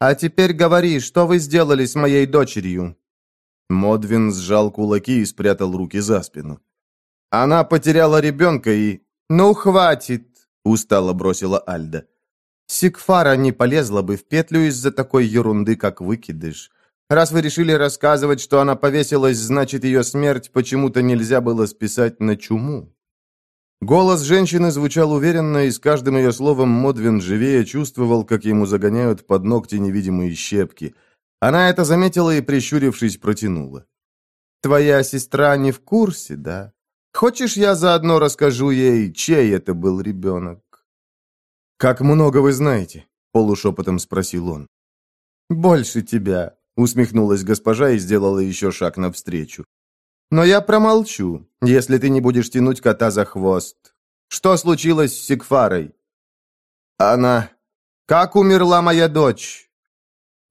«А теперь говори, что вы сделали с моей дочерью?» Модвин сжал кулаки и спрятал руки за спину. «Она потеряла ребенка и...» «Ну, хватит!» — устало бросила Альда. Сигфара не полезла бы в петлю из-за такой ерунды, как выкидыш. Раз вы решили рассказывать, что она повесилась, значит, ее смерть почему-то нельзя было списать на чуму. Голос женщины звучал уверенно, и с каждым ее словом Модвин живее чувствовал, как ему загоняют под ногти невидимые щепки. Она это заметила и, прищурившись, протянула. «Твоя сестра не в курсе, да? Хочешь, я заодно расскажу ей, чей это был ребенок?» «Как много вы знаете?» – полушепотом спросил он. «Больше тебя», – усмехнулась госпожа и сделала еще шаг навстречу. «Но я промолчу, если ты не будешь тянуть кота за хвост. Что случилось с Сигфарой?» «Она...» «Как умерла моя дочь?»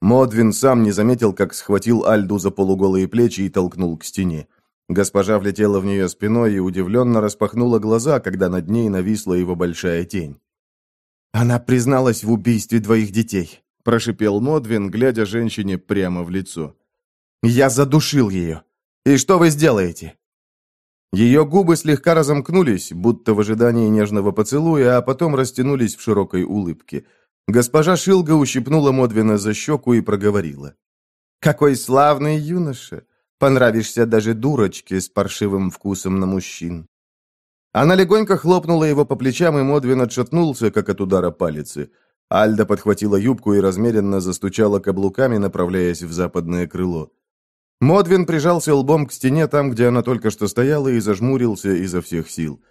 Модвин сам не заметил, как схватил Альду за полуголые плечи и толкнул к стене. Госпожа влетела в нее спиной и удивленно распахнула глаза, когда над ней нависла его большая тень. «Она призналась в убийстве двоих детей», – прошипел Модвин, глядя женщине прямо в лицо. «Я задушил ее. И что вы сделаете?» Ее губы слегка разомкнулись, будто в ожидании нежного поцелуя, а потом растянулись в широкой улыбке. Госпожа Шилга ущипнула Модвина за щеку и проговорила. «Какой славный юноша! Понравишься даже дурочке с паршивым вкусом на мужчин!» Она легонько хлопнула его по плечам, и Модвин отшатнулся, как от удара палицы. Альда подхватила юбку и размеренно застучала каблуками, направляясь в западное крыло. Модвин прижался лбом к стене там, где она только что стояла, и зажмурился изо всех сил.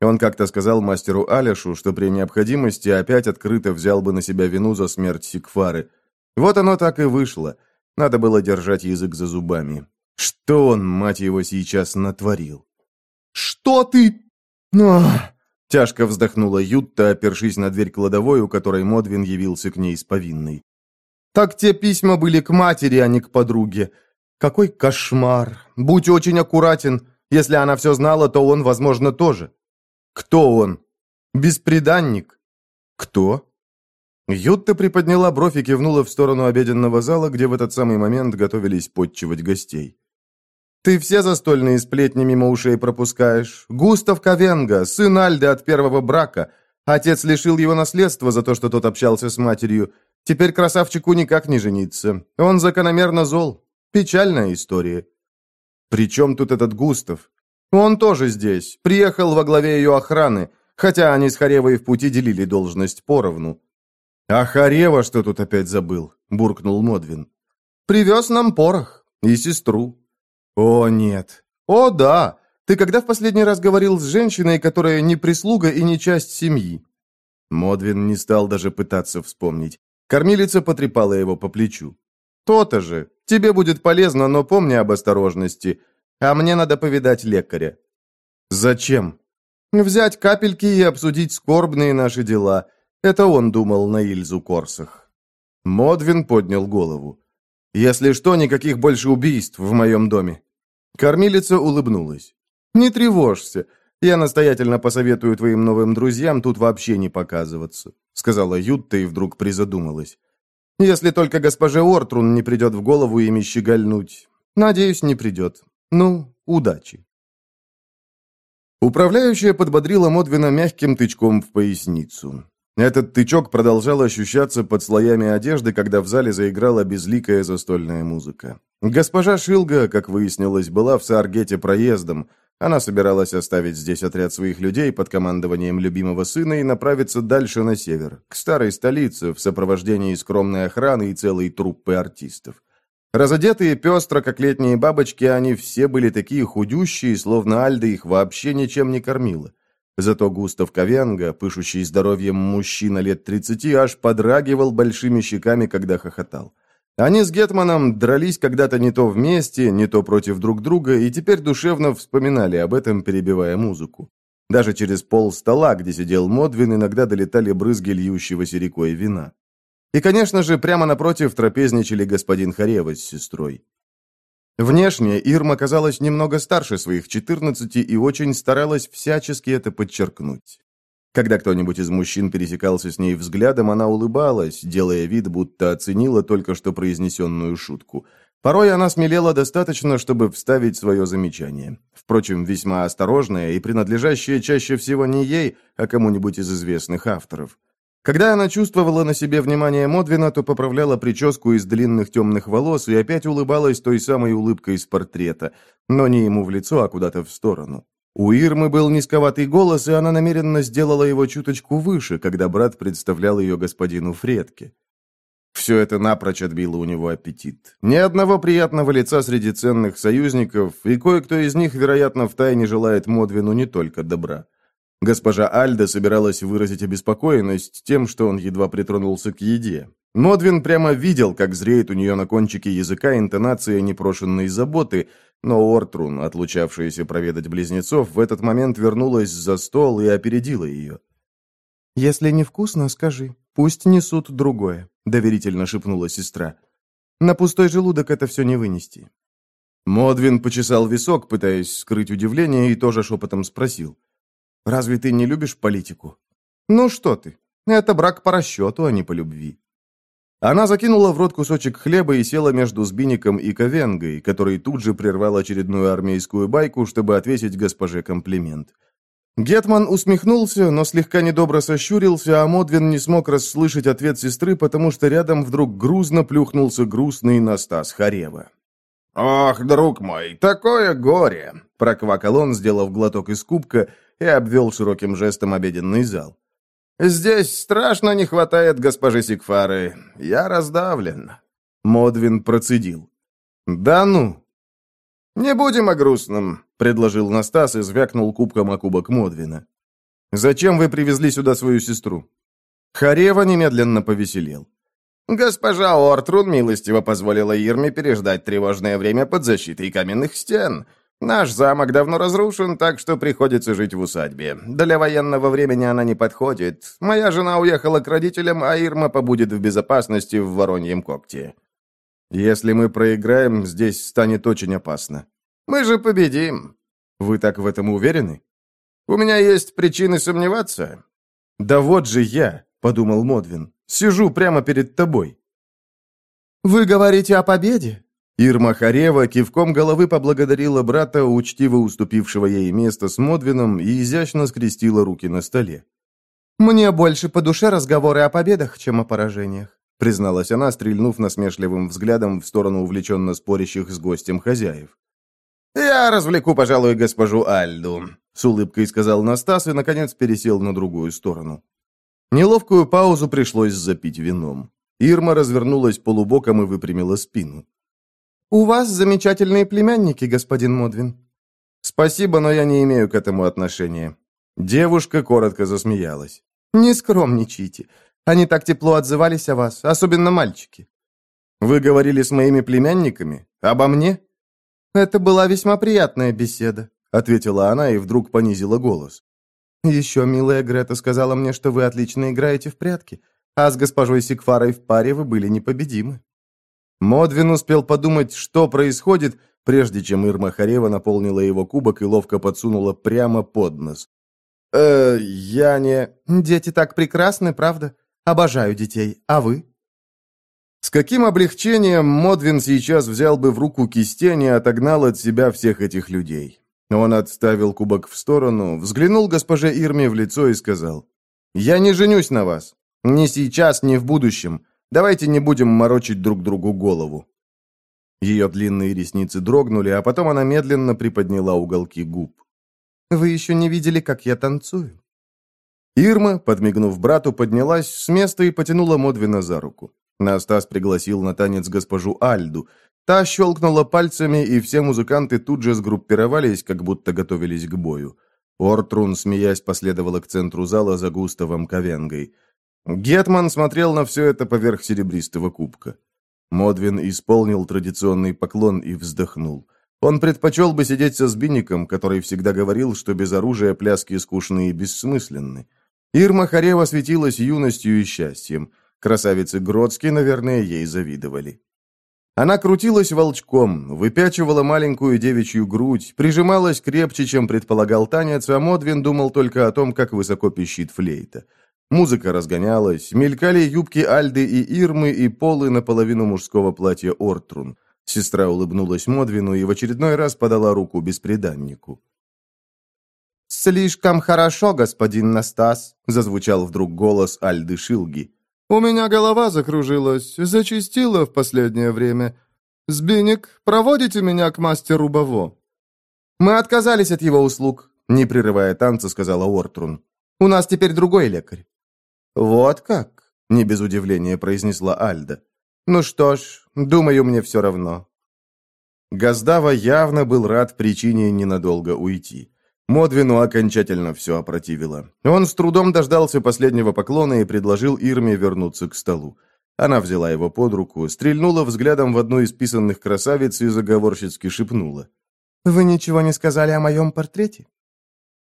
Он как-то сказал мастеру Аляшу, что при необходимости опять открыто взял бы на себя вину за смерть Сикфары. Вот оно так и вышло. Надо было держать язык за зубами. Что он, мать его, сейчас натворил? Что ты...» «Ну...» Тяжко вздохнула Ютта, опершись на дверь кладовой, у которой Модвин явился к ней с повинной. «Так те письма были к матери, а не к подруге. Какой кошмар! Будь очень аккуратен. Если она все знала, то он, возможно, тоже. Кто он? Бесприданник? Кто?» Ютта приподняла бровь и кивнула в сторону обеденного зала, где в этот самый момент готовились подчивать гостей. «Ты все застольные сплетни мимо ушей пропускаешь. Густав Ковенга, сын Альды от первого брака. Отец лишил его наследства за то, что тот общался с матерью. Теперь красавчику никак не жениться. Он закономерно зол. Печальная история». «При чем тут этот Густав?» «Он тоже здесь. Приехал во главе ее охраны, хотя они с Харевой в пути делили должность поровну». «А Харева что тут опять забыл?» – буркнул Модвин. «Привез нам порох и сестру». «О, нет». «О, да. Ты когда в последний раз говорил с женщиной, которая не прислуга и не часть семьи?» Модвин не стал даже пытаться вспомнить. Кормилица потрепала его по плечу. «То-то же. Тебе будет полезно, но помни об осторожности. А мне надо повидать лекаря». «Зачем?» «Взять капельки и обсудить скорбные наши дела. Это он думал на Ильзу Корсах. Модвин поднял голову. «Если что, никаких больше убийств в моем доме». Кормилица улыбнулась. «Не тревожься. Я настоятельно посоветую твоим новым друзьям тут вообще не показываться», сказала Ютта и вдруг призадумалась. «Если только госпоже Ортрун не придет в голову ими щегольнуть. Надеюсь, не придет. Ну, удачи». Управляющая подбодрила Модвина мягким тычком в поясницу. Этот тычок продолжал ощущаться под слоями одежды, когда в зале заиграла безликая застольная музыка. Госпожа Шилга, как выяснилось, была в Сааргете проездом. Она собиралась оставить здесь отряд своих людей под командованием любимого сына и направиться дальше на север, к старой столице, в сопровождении скромной охраны и целой труппы артистов. Разодетые пестро, как летние бабочки, они все были такие худющие, словно Альда их вообще ничем не кормила. Зато Густав Ковенга, пышущий здоровьем мужчина лет тридцати, аж подрагивал большими щеками, когда хохотал. Они с Гетманом дрались когда-то не то вместе, не то против друг друга, и теперь душевно вспоминали об этом, перебивая музыку. Даже через пол стола, где сидел Модвин, иногда долетали брызги льющегося рекой вина. И, конечно же, прямо напротив трапезничали господин Харева с сестрой. Внешне Ирма казалась немного старше своих 14 и очень старалась всячески это подчеркнуть. Когда кто-нибудь из мужчин пересекался с ней взглядом, она улыбалась, делая вид, будто оценила только что произнесенную шутку. Порой она смелела достаточно, чтобы вставить свое замечание. Впрочем, весьма осторожное и принадлежащее чаще всего не ей, а кому-нибудь из известных авторов. Когда она чувствовала на себе внимание Модвина, то поправляла прическу из длинных темных волос и опять улыбалась той самой улыбкой из портрета, но не ему в лицо, а куда-то в сторону. У Ирмы был низковатый голос, и она намеренно сделала его чуточку выше, когда брат представлял ее господину Фредке. Все это напрочь отбило у него аппетит. Ни одного приятного лица среди ценных союзников, и кое-кто из них, вероятно, втайне желает Модвину не только добра. Госпожа Альда собиралась выразить обеспокоенность тем, что он едва притронулся к еде. Модвин прямо видел, как зреет у нее на кончике языка интонация непрошенной заботы, но Ортрун, отлучавшаяся проведать близнецов, в этот момент вернулась за стол и опередила ее. «Если невкусно, скажи. Пусть несут другое», — доверительно шепнула сестра. «На пустой желудок это все не вынести». Модвин почесал висок, пытаясь скрыть удивление, и тоже шепотом спросил. Разве ты не любишь политику? Ну что ты? Это брак по расчету, а не по любви. Она закинула в рот кусочек хлеба и села между Сбиником и Ковенгой, который тут же прервал очередную армейскую байку, чтобы ответить госпоже комплимент. Гетман усмехнулся, но слегка недобро сощурился, а Модвин не смог расслышать ответ сестры, потому что рядом вдруг грузно плюхнулся грустный Настас Харева. «Ох, друг мой, такое горе!» — проквакал он, сделав глоток из кубка, и обвел широким жестом обеденный зал. «Здесь страшно не хватает госпожи Сигфары. Я раздавлен». Модвин процедил. «Да ну!» «Не будем о грустном», — предложил Настас и звякнул кубком о кубок Модвина. «Зачем вы привезли сюда свою сестру?» Харева немедленно повеселел. «Госпожа Ортрун милостиво позволила Ирме переждать тревожное время под защитой каменных стен. Наш замок давно разрушен, так что приходится жить в усадьбе. Для военного времени она не подходит. Моя жена уехала к родителям, а Ирма побудет в безопасности в Вороньем когте. Если мы проиграем, здесь станет очень опасно. Мы же победим. Вы так в этом уверены? У меня есть причины сомневаться. Да вот же я, подумал Модвин. Сижу прямо перед тобой. Вы говорите о победе? Ирма Харева кивком головы поблагодарила брата, учтиво уступившего ей место с Модвином, и изящно скрестила руки на столе. «Мне больше по душе разговоры о победах, чем о поражениях», призналась она, стрельнув насмешливым взглядом в сторону увлеченно спорящих с гостем хозяев. «Я развлеку, пожалуй, госпожу Альду», — с улыбкой сказал Настас и, наконец, пересел на другую сторону. Неловкую паузу пришлось запить вином. Ирма развернулась полубоком и выпрямила спину. «У вас замечательные племянники, господин Модвин». «Спасибо, но я не имею к этому отношения». Девушка коротко засмеялась. «Не скромничайте. Они так тепло отзывались о вас, особенно мальчики». «Вы говорили с моими племянниками? Обо мне?» «Это была весьма приятная беседа», — ответила она и вдруг понизила голос. «Еще милая Грета сказала мне, что вы отлично играете в прятки, а с госпожой Сикфарой в паре вы были непобедимы». Модвин успел подумать, что происходит, прежде чем Ирма Харева наполнила его кубок и ловко подсунула прямо под нос. «Э, я не...» «Дети так прекрасны, правда? Обожаю детей. А вы?» С каким облегчением Модвин сейчас взял бы в руку кистень и отогнал от себя всех этих людей. Он отставил кубок в сторону, взглянул госпоже Ирме в лицо и сказал, «Я не женюсь на вас. Ни сейчас, ни в будущем. Давайте не будем морочить друг другу голову». Ее длинные ресницы дрогнули, а потом она медленно приподняла уголки губ. «Вы еще не видели, как я танцую?» Ирма, подмигнув брату, поднялась с места и потянула Модвина за руку. Настас пригласил на танец госпожу Альду. Та щелкнула пальцами, и все музыканты тут же сгруппировались, как будто готовились к бою. Ортрун, смеясь, последовала к центру зала за Густавом Ковенгой. Гетман смотрел на все это поверх серебристого кубка. Модвин исполнил традиционный поклон и вздохнул. Он предпочел бы сидеть со Сбинником, который всегда говорил, что без оружия пляски скучны и бессмысленны. Ирма Харева светилась юностью и счастьем. Красавицы Гродски, наверное, ей завидовали. Она крутилась волчком, выпячивала маленькую девичью грудь, прижималась крепче, чем предполагал танец, а Модвин думал только о том, как высоко пищит флейта. Музыка разгонялась, мелькали юбки Альды и Ирмы и полы наполовину мужского платья Ортрун. Сестра улыбнулась Модвину и в очередной раз подала руку беспреданнику. «Слишком хорошо, господин Настас», — зазвучал вдруг голос Альды Шилги. «У меня голова закружилась, зачистила в последнее время. Сбиник, проводите меня к мастеру Баво». «Мы отказались от его услуг», — не прерывая танца, сказала Ортрун. «У нас теперь другой лекарь». «Вот как?» — не без удивления произнесла Альда. «Ну что ж, думаю, мне все равно». Газдава явно был рад причине ненадолго уйти. Модвину окончательно все опротивило. Он с трудом дождался последнего поклона и предложил Ирме вернуться к столу. Она взяла его под руку, стрельнула взглядом в одну из писанных красавиц и заговорщицки шепнула. «Вы ничего не сказали о моем портрете?»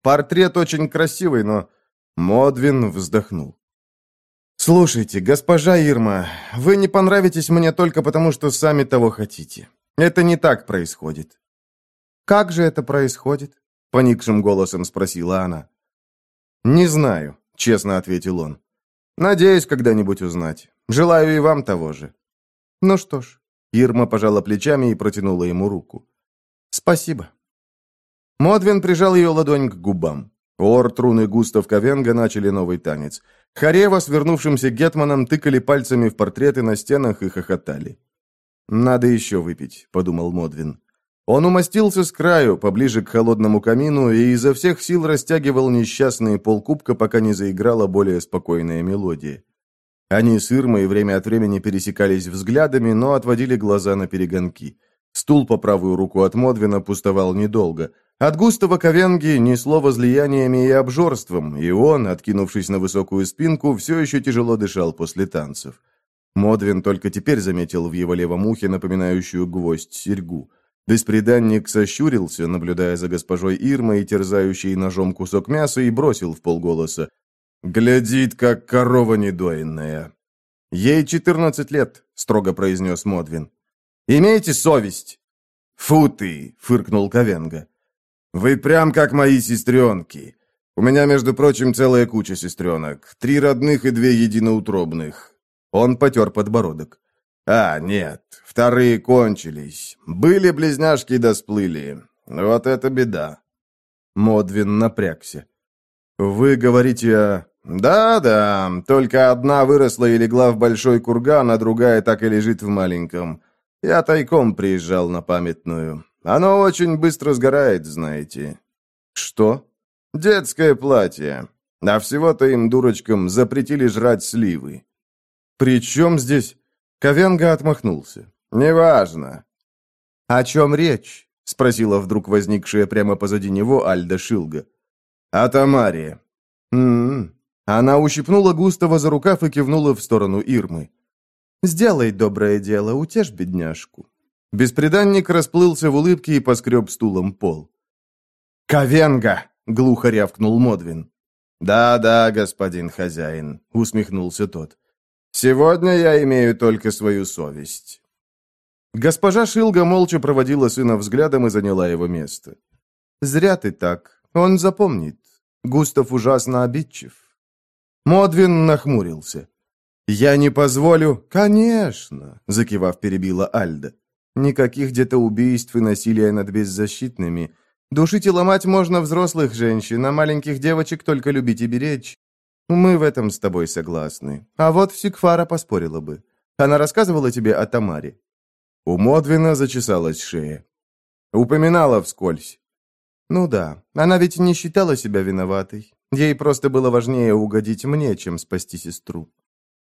«Портрет очень красивый, но...» Модвин вздохнул. «Слушайте, госпожа Ирма, вы не понравитесь мне только потому, что сами того хотите. Это не так происходит». «Как же это происходит?» — поникшим голосом спросила она. «Не знаю», — честно ответил он. «Надеюсь когда-нибудь узнать. Желаю и вам того же». «Ну что ж». Ирма пожала плечами и протянула ему руку. «Спасибо». Модвин прижал ее ладонь к губам. Ортрун и Густав Ковенга начали новый танец. Харева с вернувшимся Гетманом тыкали пальцами в портреты на стенах и хохотали. «Надо еще выпить», — подумал Модвин. Он умостился с краю, поближе к холодному камину, и изо всех сил растягивал несчастные полкубка, пока не заиграла более спокойная мелодия. Они с Ирмой время от времени пересекались взглядами, но отводили глаза на перегонки. Стул по правую руку от Модвина пустовал недолго — от Густава Ковенги несло возлияниями и обжорством, и он, откинувшись на высокую спинку, все еще тяжело дышал после танцев. Модвин только теперь заметил в его левом ухе напоминающую гвоздь серьгу. Беспреданник сощурился, наблюдая за госпожой Ирмой, терзающей ножом кусок мяса, и бросил в полголоса. «Глядит, как корова недоенная». «Ей четырнадцать лет», — строго произнес Модвин. «Имейте совесть!» «Фу ты!» — фыркнул Ковенга. «Вы прям как мои сестренки. У меня, между прочим, целая куча сестренок. Три родных и две единоутробных». Он потер подбородок. «А, нет, вторые кончились. Были близняшки да сплыли. Вот это беда». Модвин напрягся. «Вы говорите о...» «Да-да, только одна выросла и легла в большой курган, а другая так и лежит в маленьком. Я тайком приезжал на памятную. Оно очень быстро сгорает, знаете». «Что?» «Детское платье. А всего-то им, дурочкам, запретили жрать сливы». «При чем здесь?» Ковенга отмахнулся. «Неважно». «О чем речь?» — спросила вдруг возникшая прямо позади него Альда Шилга. «О Тамаре». «М-м-м». Она ущипнула Густава за рукав и кивнула в сторону Ирмы. «Сделай доброе дело, утешь бедняжку». Беспреданник расплылся в улыбке и поскреб стулом пол. «Ковенга!» — глухо рявкнул Модвин. «Да-да, господин хозяин», — усмехнулся тот. «Сегодня я имею только свою совесть». Госпожа Шилга молча проводила сына взглядом и заняла его место. «Зря ты так. Он запомнит. Густав ужасно обидчив». Модвин нахмурился. «Я не позволю...» «Конечно!» — закивав, перебила Альда. «Никаких где-то убийств и насилия над беззащитными. Душить и ломать можно взрослых женщин, а маленьких девочек только любить и беречь. Мы в этом с тобой согласны. А вот Сикфара поспорила бы. Она рассказывала тебе о Тамаре?» У Модвина зачесалась шея. Упоминала вскользь. «Ну да, она ведь не считала себя виноватой. Ей просто было важнее угодить мне, чем спасти сестру».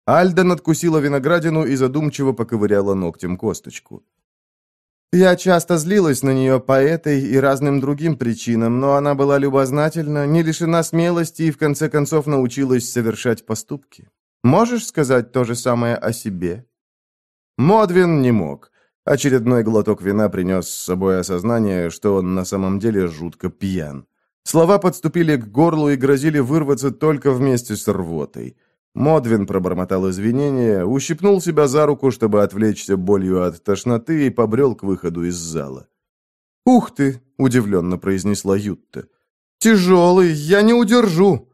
Альда надкусила виноградину и задумчиво поковыряла ногтем косточку. Я часто злилась на нее по этой и разным другим причинам, но она была любознательна, не лишена смелости и в конце концов научилась совершать поступки. Можешь сказать то же самое о себе? Модвин не мог. Очередной глоток вина принес с собой осознание, что он на самом деле жутко пьян. Слова подступили к горлу и грозили вырваться только вместе с рвотой. Модвин пробормотал извинения, ущипнул себя за руку, чтобы отвлечься болью от тошноты, и побрел к выходу из зала. «Ух ты!» — удивленно произнесла Ютта. «Тяжелый, я не удержу!»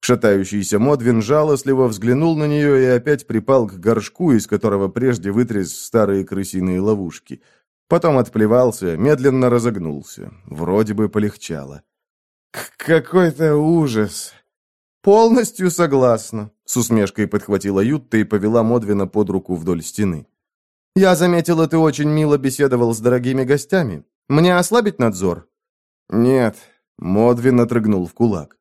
Шатающийся Модвин жалостливо взглянул на нее и опять припал к горшку, из которого прежде вытряс старые крысиные ловушки. Потом отплевался, медленно разогнулся. Вроде бы полегчало. «Какой-то ужас!» «Полностью согласна», — с усмешкой подхватила Ютта и повела Модвина под руку вдоль стены. «Я заметила, ты очень мило беседовал с дорогими гостями. Мне ослабить надзор?» «Нет», — Модвин отрыгнул в кулак.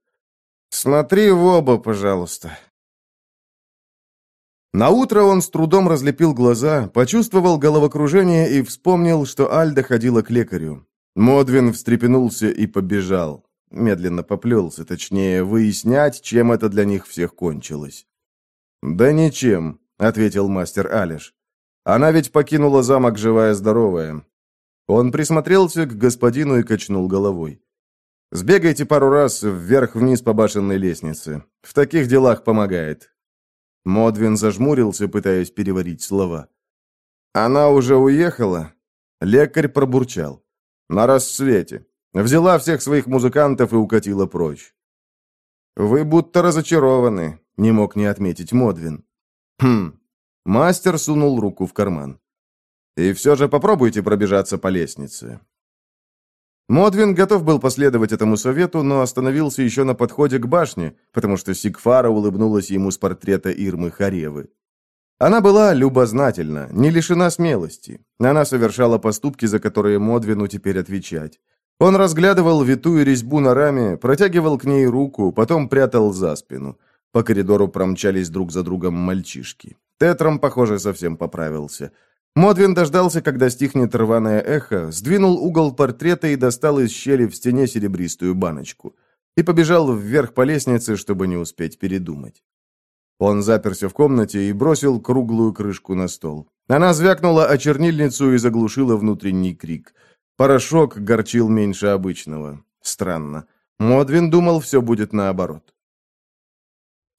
«Смотри в оба, пожалуйста». Наутро он с трудом разлепил глаза, почувствовал головокружение и вспомнил, что Альда ходила к лекарю. Модвин встрепенулся и побежал. Медленно поплелся, точнее, выяснять, чем это для них всех кончилось. «Да ничем», — ответил мастер Алиш. «Она ведь покинула замок живая-здоровая». Он присмотрелся к господину и качнул головой. «Сбегайте пару раз вверх-вниз по башенной лестнице. В таких делах помогает». Модвин зажмурился, пытаясь переварить слова. «Она уже уехала?» Лекарь пробурчал. «На рассвете. Взяла всех своих музыкантов и укатила прочь. «Вы будто разочарованы», — не мог не отметить Модвин. «Хм». Мастер сунул руку в карман. «И все же попробуйте пробежаться по лестнице». Модвин готов был последовать этому совету, но остановился еще на подходе к башне, потому что Сигфара улыбнулась ему с портрета Ирмы Харевы. Она была любознательна, не лишена смелости. Она совершала поступки, за которые Модвину теперь отвечать. Он разглядывал витую резьбу на раме, протягивал к ней руку, потом прятал за спину. По коридору промчались друг за другом мальчишки. Тетром, похоже, совсем поправился. Модвин дождался, когда стихнет рваное эхо, сдвинул угол портрета и достал из щели в стене серебристую баночку. И побежал вверх по лестнице, чтобы не успеть передумать. Он заперся в комнате и бросил круглую крышку на стол. Она звякнула о чернильницу и заглушила внутренний крик – Порошок горчил меньше обычного. Странно. Модвин думал, все будет наоборот.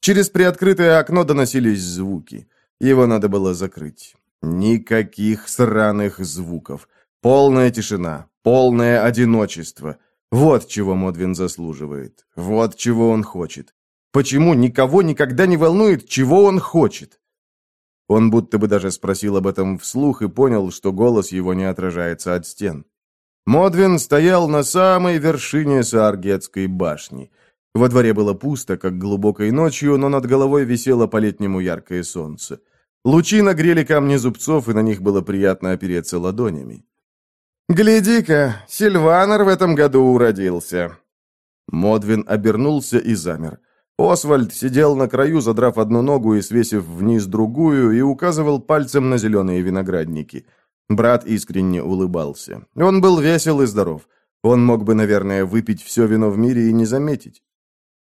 Через приоткрытое окно доносились звуки. Его надо было закрыть. Никаких сраных звуков. Полная тишина, полное одиночество. Вот чего Модвин заслуживает. Вот чего он хочет. Почему никого никогда не волнует, чего он хочет? Он будто бы даже спросил об этом вслух и понял, что голос его не отражается от стен. Модвин стоял на самой вершине Сааргетской башни. Во дворе было пусто, как глубокой ночью, но над головой висело по-летнему яркое солнце. Лучи нагрели камни зубцов, и на них было приятно опереться ладонями. «Гляди-ка, Сильванер в этом году уродился!» Модвин обернулся и замер. Освальд сидел на краю, задрав одну ногу и свесив вниз другую, и указывал пальцем на зеленые виноградники. Брат искренне улыбался. Он был весел и здоров. Он мог бы, наверное, выпить все вино в мире и не заметить.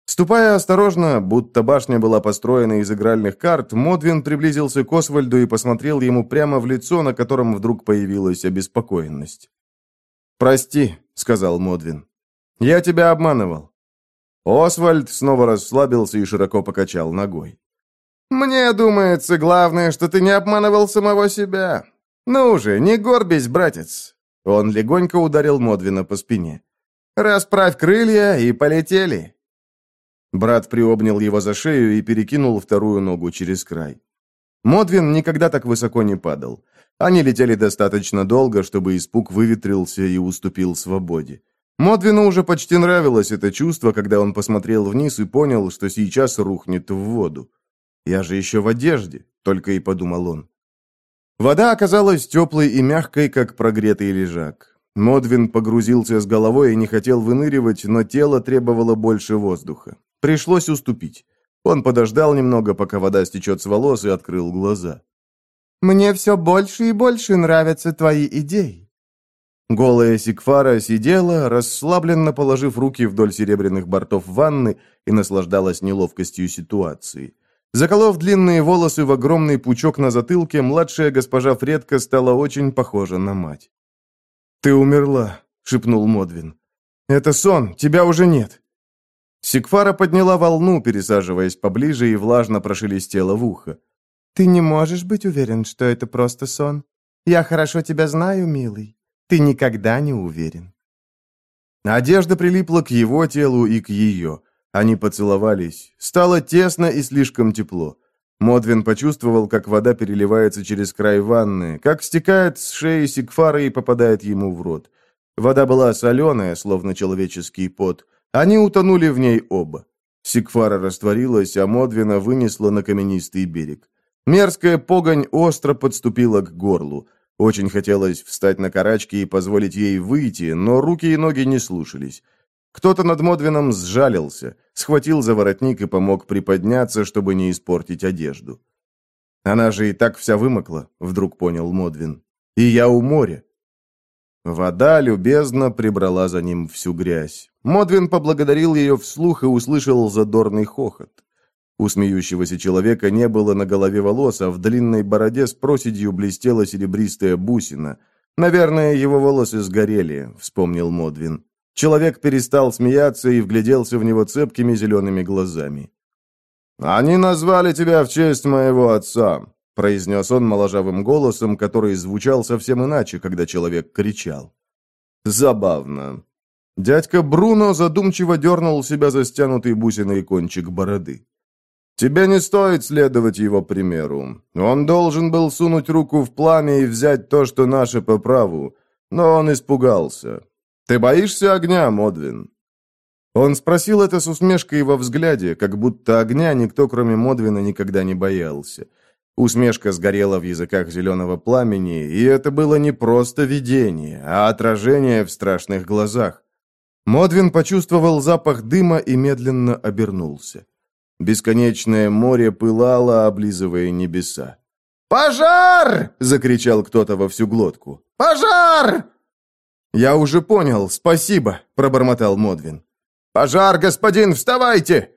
Ступая осторожно, будто башня была построена из игральных карт, Модвин приблизился к Освальду и посмотрел ему прямо в лицо, на котором вдруг появилась обеспокоенность. «Прости», — сказал Модвин. «Я тебя обманывал. Освальд снова расслабился и широко покачал ногой. «Мне думается, главное, что ты не обманывал самого себя. Ну же, не горбись, братец!» Он легонько ударил Модвина по спине. «Расправь крылья и полетели!» Брат приобнял его за шею и перекинул вторую ногу через край. Модвин никогда так высоко не падал. Они летели достаточно долго, чтобы испуг выветрился и уступил свободе. Модвину уже почти нравилось это чувство, когда он посмотрел вниз и понял, что сейчас рухнет в воду. «Я же еще в одежде», — только и подумал он. Вода оказалась теплой и мягкой, как прогретый лежак. Модвин погрузился с головой и не хотел выныривать, но тело требовало больше воздуха. Пришлось уступить. Он подождал немного, пока вода стечет с волос, и открыл глаза. «Мне все больше и больше нравятся твои идеи», Голая Сигфара сидела, расслабленно положив руки вдоль серебряных бортов ванны и наслаждалась неловкостью ситуации. Заколов длинные волосы в огромный пучок на затылке, младшая госпожа Фредка стала очень похожа на мать. «Ты умерла», — шепнул Модвин. «Это сон, тебя уже нет». Сигфара подняла волну, пересаживаясь поближе, и влажно прошелестела в ухо. «Ты не можешь быть уверен, что это просто сон? Я хорошо тебя знаю, милый. Ты никогда не уверен. Одежда прилипла к его телу и к ее. Они поцеловались. Стало тесно и слишком тепло. Модвин почувствовал, как вода переливается через край ванны, как стекает с шеи Сигфара и попадает ему в рот. Вода была соленая, словно человеческий пот. Они утонули в ней оба. Сигфара растворилась, а Модвина вынесла на каменистый берег. Мерзкая погонь остро подступила к горлу. Очень хотелось встать на карачки и позволить ей выйти, но руки и ноги не слушались. Кто-то над Модвином сжалился, схватил за воротник и помог приподняться, чтобы не испортить одежду. «Она же и так вся вымокла», — вдруг понял Модвин. «И я у моря». Вода любезно прибрала за ним всю грязь. Модвин поблагодарил ее вслух и услышал задорный хохот. У смеющегося человека не было на голове волос, а в длинной бороде с проседью блестела серебристая бусина. «Наверное, его волосы сгорели», — вспомнил Модвин. Человек перестал смеяться и вгляделся в него цепкими зелеными глазами. «Они назвали тебя в честь моего отца», — произнес он моложавым голосом, который звучал совсем иначе, когда человек кричал. «Забавно». Дядька Бруно задумчиво дернул себя за стянутый бусиной кончик бороды. Тебе не стоит следовать его примеру. Он должен был сунуть руку в пламя и взять то, что наше по праву, но он испугался. Ты боишься огня, Модвин?» Он спросил это с усмешкой во взгляде, как будто огня никто, кроме Модвина, никогда не боялся. Усмешка сгорела в языках зеленого пламени, и это было не просто видение, а отражение в страшных глазах. Модвин почувствовал запах дыма и медленно обернулся. Бесконечное море пылало, облизывая небеса. «Пожар!» — закричал кто-то во всю глотку. «Пожар!» «Я уже понял, спасибо», — пробормотал Модвин. «Пожар, господин, вставайте!»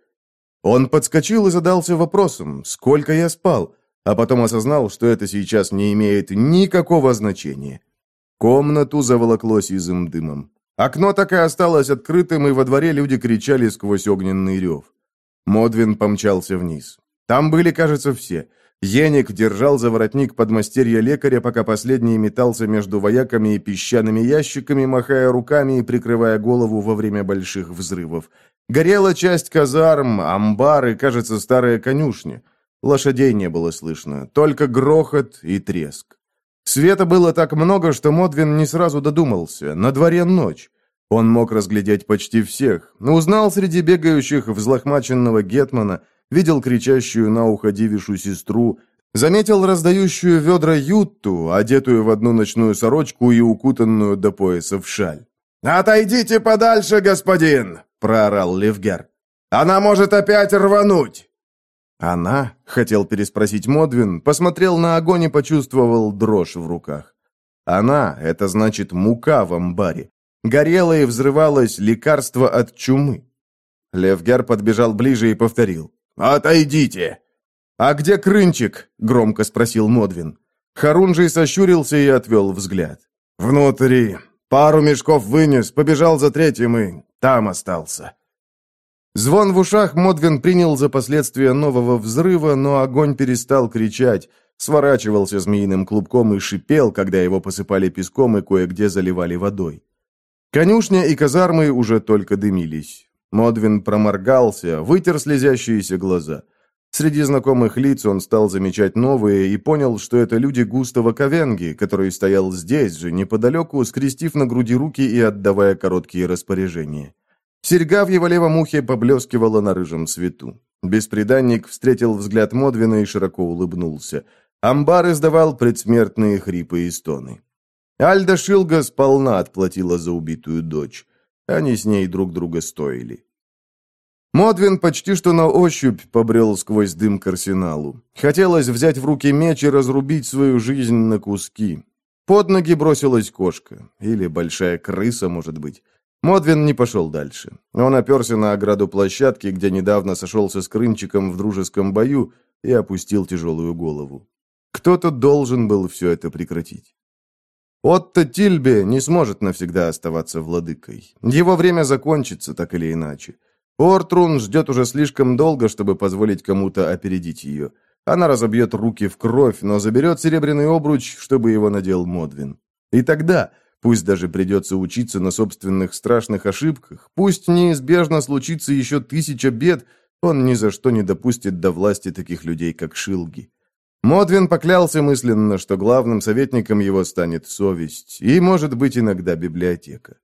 Он подскочил и задался вопросом, сколько я спал, а потом осознал, что это сейчас не имеет никакого значения. Комнату заволокло сизым дымом. Окно так и осталось открытым, и во дворе люди кричали сквозь огненный рев. Модвин помчался вниз. Там были, кажется, все. Еник держал за воротник подмастерья лекаря, пока последний метался между вояками и песчаными ящиками, махая руками и прикрывая голову во время больших взрывов. Горела часть казарм, амбары, кажется, старые конюшни. Лошадей не было слышно, только грохот и треск. Света было так много, что Модвин не сразу додумался. На дворе ночь. Он мог разглядеть почти всех. Узнал среди бегающих взлохмаченного Гетмана, видел кричащую на ухо Дивишу сестру, заметил раздающую ведра Ютту, одетую в одну ночную сорочку и укутанную до пояса в шаль. «Отойдите подальше, господин!» — проорал Левгер. «Она может опять рвануть!» «Она?» — хотел переспросить Модвин, посмотрел на огонь и почувствовал дрожь в руках. «Она» — это значит мука в амбаре. Горело и взрывалось лекарство от чумы. Левгер подбежал ближе и повторил. «Отойдите!» «А где Крынчик?» — громко спросил Модвин. Харунжий сощурился и отвел взгляд. «Внутри. Пару мешков вынес, побежал за третьим и там остался». Звон в ушах Модвин принял за последствия нового взрыва, но огонь перестал кричать, сворачивался змеиным клубком и шипел, когда его посыпали песком и кое-где заливали водой. Конюшня и казармы уже только дымились. Модвин проморгался, вытер слезящиеся глаза. Среди знакомых лиц он стал замечать новые и понял, что это люди Густава Ковенги, который стоял здесь же, неподалеку, скрестив на груди руки и отдавая короткие распоряжения. Серьга в его левом ухе поблескивала на рыжем свету. Беспреданник встретил взгляд Модвина и широко улыбнулся. Амбар издавал предсмертные хрипы и стоны. Альда Шилга сполна отплатила за убитую дочь. Они с ней друг друга стоили. Модвин почти что на ощупь побрел сквозь дым к арсеналу. Хотелось взять в руки меч и разрубить свою жизнь на куски. Под ноги бросилась кошка. Или большая крыса, может быть. Модвин не пошел дальше. Он оперся на ограду площадки, где недавно сошелся с Крынчиком в дружеском бою, и опустил тяжелую голову. Кто-то должен был все это прекратить. Отто Тильбе не сможет навсегда оставаться владыкой. Его время закончится, так или иначе. Ортрун ждет уже слишком долго, чтобы позволить кому-то опередить ее. Она разобьет руки в кровь, но заберет серебряный обруч, чтобы его надел Модвин. И тогда Пусть даже придется учиться на собственных страшных ошибках, пусть неизбежно случится еще тысяча бед, он ни за что не допустит до власти таких людей, как Шилги. Модвин поклялся мысленно, что главным советником его станет совесть и, может быть, иногда библиотека.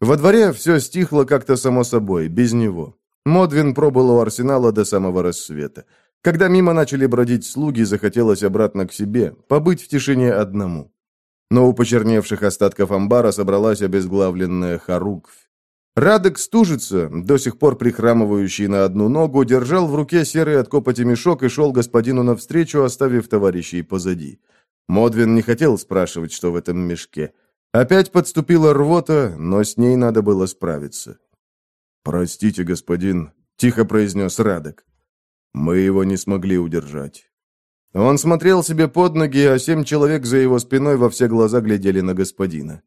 Во дворе все стихло как-то само собой, без него. Модвин пробыл у арсенала до самого рассвета. Когда мимо начали бродить слуги, захотелось обратно к себе, побыть в тишине одному но у почерневших остатков амбара собралась обезглавленная хоруквь. Радок стужица, до сих пор прихрамывающий на одну ногу, держал в руке серый от копоти мешок и шел господину навстречу, оставив товарищей позади. Модвин не хотел спрашивать, что в этом мешке. Опять подступила рвота, но с ней надо было справиться. «Простите, господин», — тихо произнес Радок. «Мы его не смогли удержать. Он смотрел себе под ноги, а семь человек за его спиной во все глаза глядели на господина.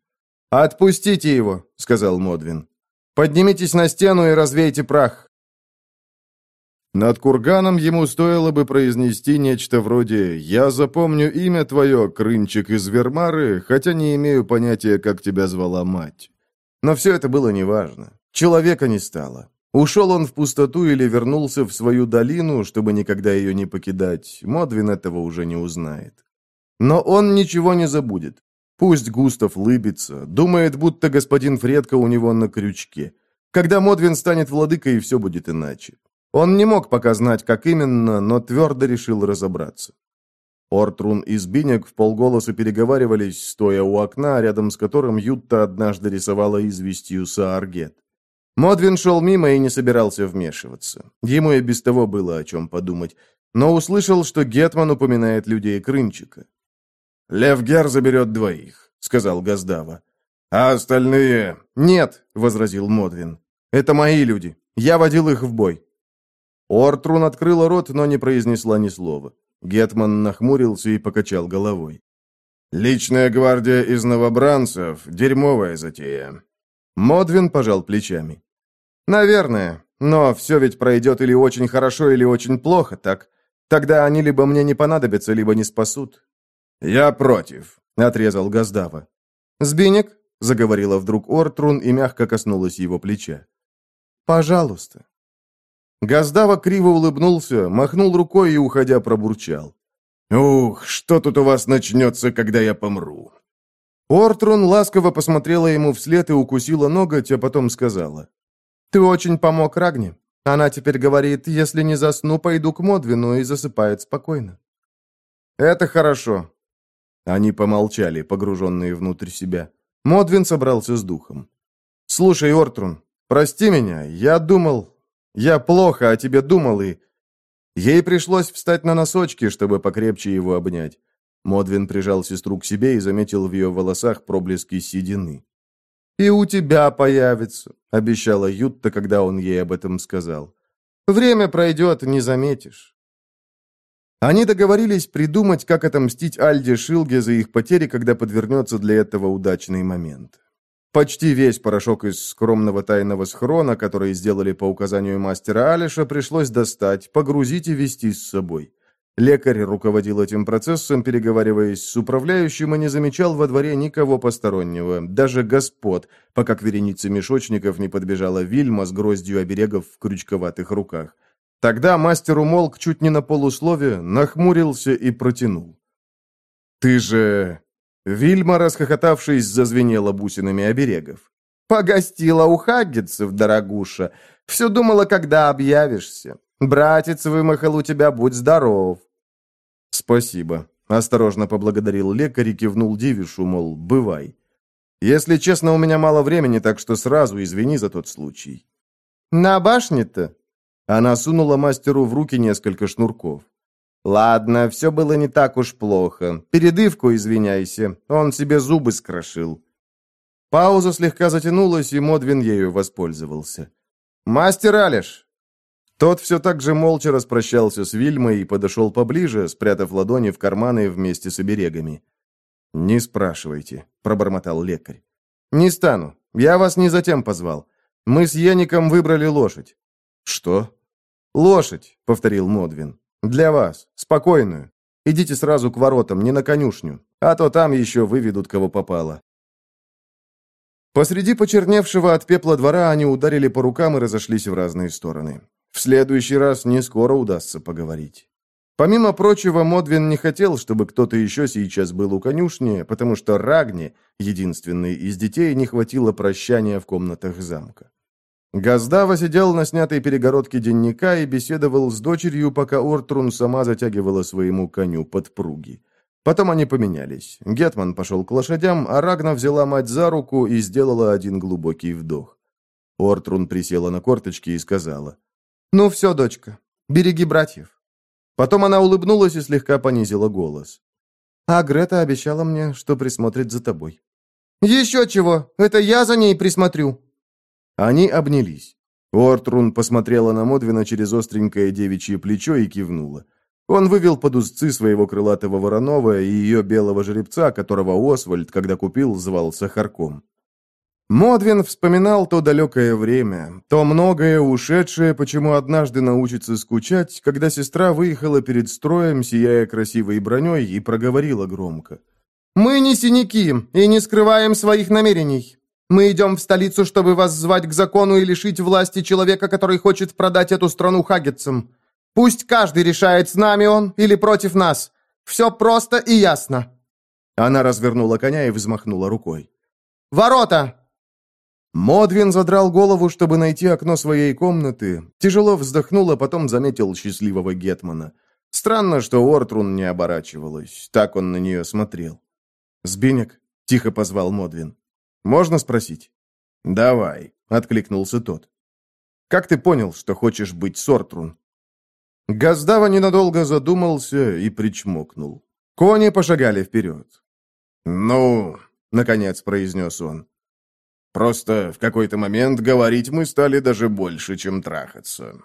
«Отпустите его», — сказал Модвин. «Поднимитесь на стену и развейте прах». Над курганом ему стоило бы произнести нечто вроде «Я запомню имя твое, Крынчик из Вермары, хотя не имею понятия, как тебя звала мать». Но все это было неважно. Человека не стало. Ушел он в пустоту или вернулся в свою долину, чтобы никогда ее не покидать, Модвин этого уже не узнает. Но он ничего не забудет. Пусть Густав лыбится, думает, будто господин Фредко у него на крючке. Когда Модвин станет владыкой, все будет иначе. Он не мог пока знать, как именно, но твердо решил разобраться. Ортрун и Збинек в полголоса переговаривались, стоя у окна, рядом с которым Ютта однажды рисовала известью Сааргет. Модвин шел мимо и не собирался вмешиваться. Ему и без того было о чем подумать. Но услышал, что Гетман упоминает людей Крынчика. «Левгер заберет двоих», — сказал Газдава. «А остальные...» «Нет», — возразил Модвин. «Это мои люди. Я водил их в бой». Ортрун открыла рот, но не произнесла ни слова. Гетман нахмурился и покачал головой. Личная гвардия из новобранцев — дерьмовая затея. Модвин пожал плечами. Наверное, но все ведь пройдет или очень хорошо, или очень плохо, так? Тогда они либо мне не понадобятся, либо не спасут. Я против, отрезал Газдава. Сбинек, заговорила вдруг Ортрун и мягко коснулась его плеча. Пожалуйста. Газдава криво улыбнулся, махнул рукой и, уходя, пробурчал. «Ух, что тут у вас начнется, когда я помру?» Ортрун ласково посмотрела ему вслед и укусила ноготь, а потом сказала. «Ты очень помог Рагне. Она теперь говорит, если не засну, пойду к Модвину и засыпает спокойно». «Это хорошо». Они помолчали, погруженные внутрь себя. Модвин собрался с духом. «Слушай, Ортрун, прости меня, я думал... Я плохо о тебе думал и...» Ей пришлось встать на носочки, чтобы покрепче его обнять. Модвин прижал сестру к себе и заметил в ее волосах проблески седины. «И у тебя появится», — обещала Ютта, когда он ей об этом сказал. «Время пройдет, не заметишь». Они договорились придумать, как отомстить Альде Шилге за их потери, когда подвернется для этого удачный момент. Почти весь порошок из скромного тайного схрона, который сделали по указанию мастера Алиша, пришлось достать, погрузить и вести с собой. Лекарь руководил этим процессом, переговариваясь с управляющим, и не замечал во дворе никого постороннего, даже господ, пока к веренице мешочников не подбежала Вильма с гроздью оберегов в крючковатых руках. Тогда мастер умолк чуть не на полуслове, нахмурился и протянул. «Ты же...» Вильма, расхохотавшись, зазвенела бусинами оберегов. «Погостила у Хаггетсов, дорогуша. Все думала, когда объявишься. Братец вымахал у тебя, будь здоров». «Спасибо», — осторожно поблагодарил лекарь и кивнул Дивишу, мол, бывай. «Если честно, у меня мало времени, так что сразу извини за тот случай». «На башне-то?» Она сунула мастеру в руки несколько шнурков. «Ладно, все было не так уж плохо. Передывку извиняйся, он себе зубы скрошил». Пауза слегка затянулась, и Модвин ею воспользовался. «Мастер Алиш!» Тот все так же молча распрощался с Вильмой и подошел поближе, спрятав ладони в карманы вместе с оберегами. «Не спрашивайте», — пробормотал лекарь. «Не стану. Я вас не затем позвал. Мы с Яником выбрали лошадь». «Что?» «Лошадь», — повторил Модвин. «Для вас. Спокойную. Идите сразу к воротам, не на конюшню. А то там еще выведут, кого попало». Посреди почерневшего от пепла двора они ударили по рукам и разошлись в разные стороны. В следующий раз не скоро удастся поговорить. Помимо прочего, Модвин не хотел, чтобы кто-то еще сейчас был у конюшни, потому что Рагни, единственный из детей, не хватило прощания в комнатах замка. Газдава сидел на снятой перегородке денника и беседовал с дочерью, пока Ортрун сама затягивала своему коню подпруги. Потом они поменялись. Гетман пошел к лошадям, а Рагна взяла мать за руку и сделала один глубокий вдох. Ортрун присела на корточки и сказала. «Ну все, дочка, береги братьев». Потом она улыбнулась и слегка понизила голос. «А Грета обещала мне, что присмотрит за тобой». «Еще чего! Это я за ней присмотрю!» Они обнялись. Ортрун посмотрела на Модвина через остренькое девичье плечо и кивнула. Он вывел под узцы своего крылатого вороного и ее белого жеребца, которого Освальд, когда купил, звал Сахарком. Модвин вспоминал то далекое время, то многое ушедшее, почему однажды научится скучать, когда сестра выехала перед строем, сияя красивой броней, и проговорила громко. «Мы не синяки и не скрываем своих намерений. Мы идем в столицу, чтобы вас звать к закону и лишить власти человека, который хочет продать эту страну хаггетцам. Пусть каждый решает, с нами он или против нас. Все просто и ясно». Она развернула коня и взмахнула рукой. «Ворота!» Модвин задрал голову, чтобы найти окно своей комнаты. Тяжело вздохнул, а потом заметил счастливого Гетмана. Странно, что Ортрун не оборачивалась. Так он на нее смотрел. «Сбинек?» — тихо позвал Модвин. Можно спросить?» «Давай», — откликнулся тот. «Как ты понял, что хочешь быть Сортрун?» Газдава ненадолго задумался и причмокнул. Кони пошагали вперед. «Ну», — наконец произнес он, — «просто в какой-то момент говорить мы стали даже больше, чем трахаться.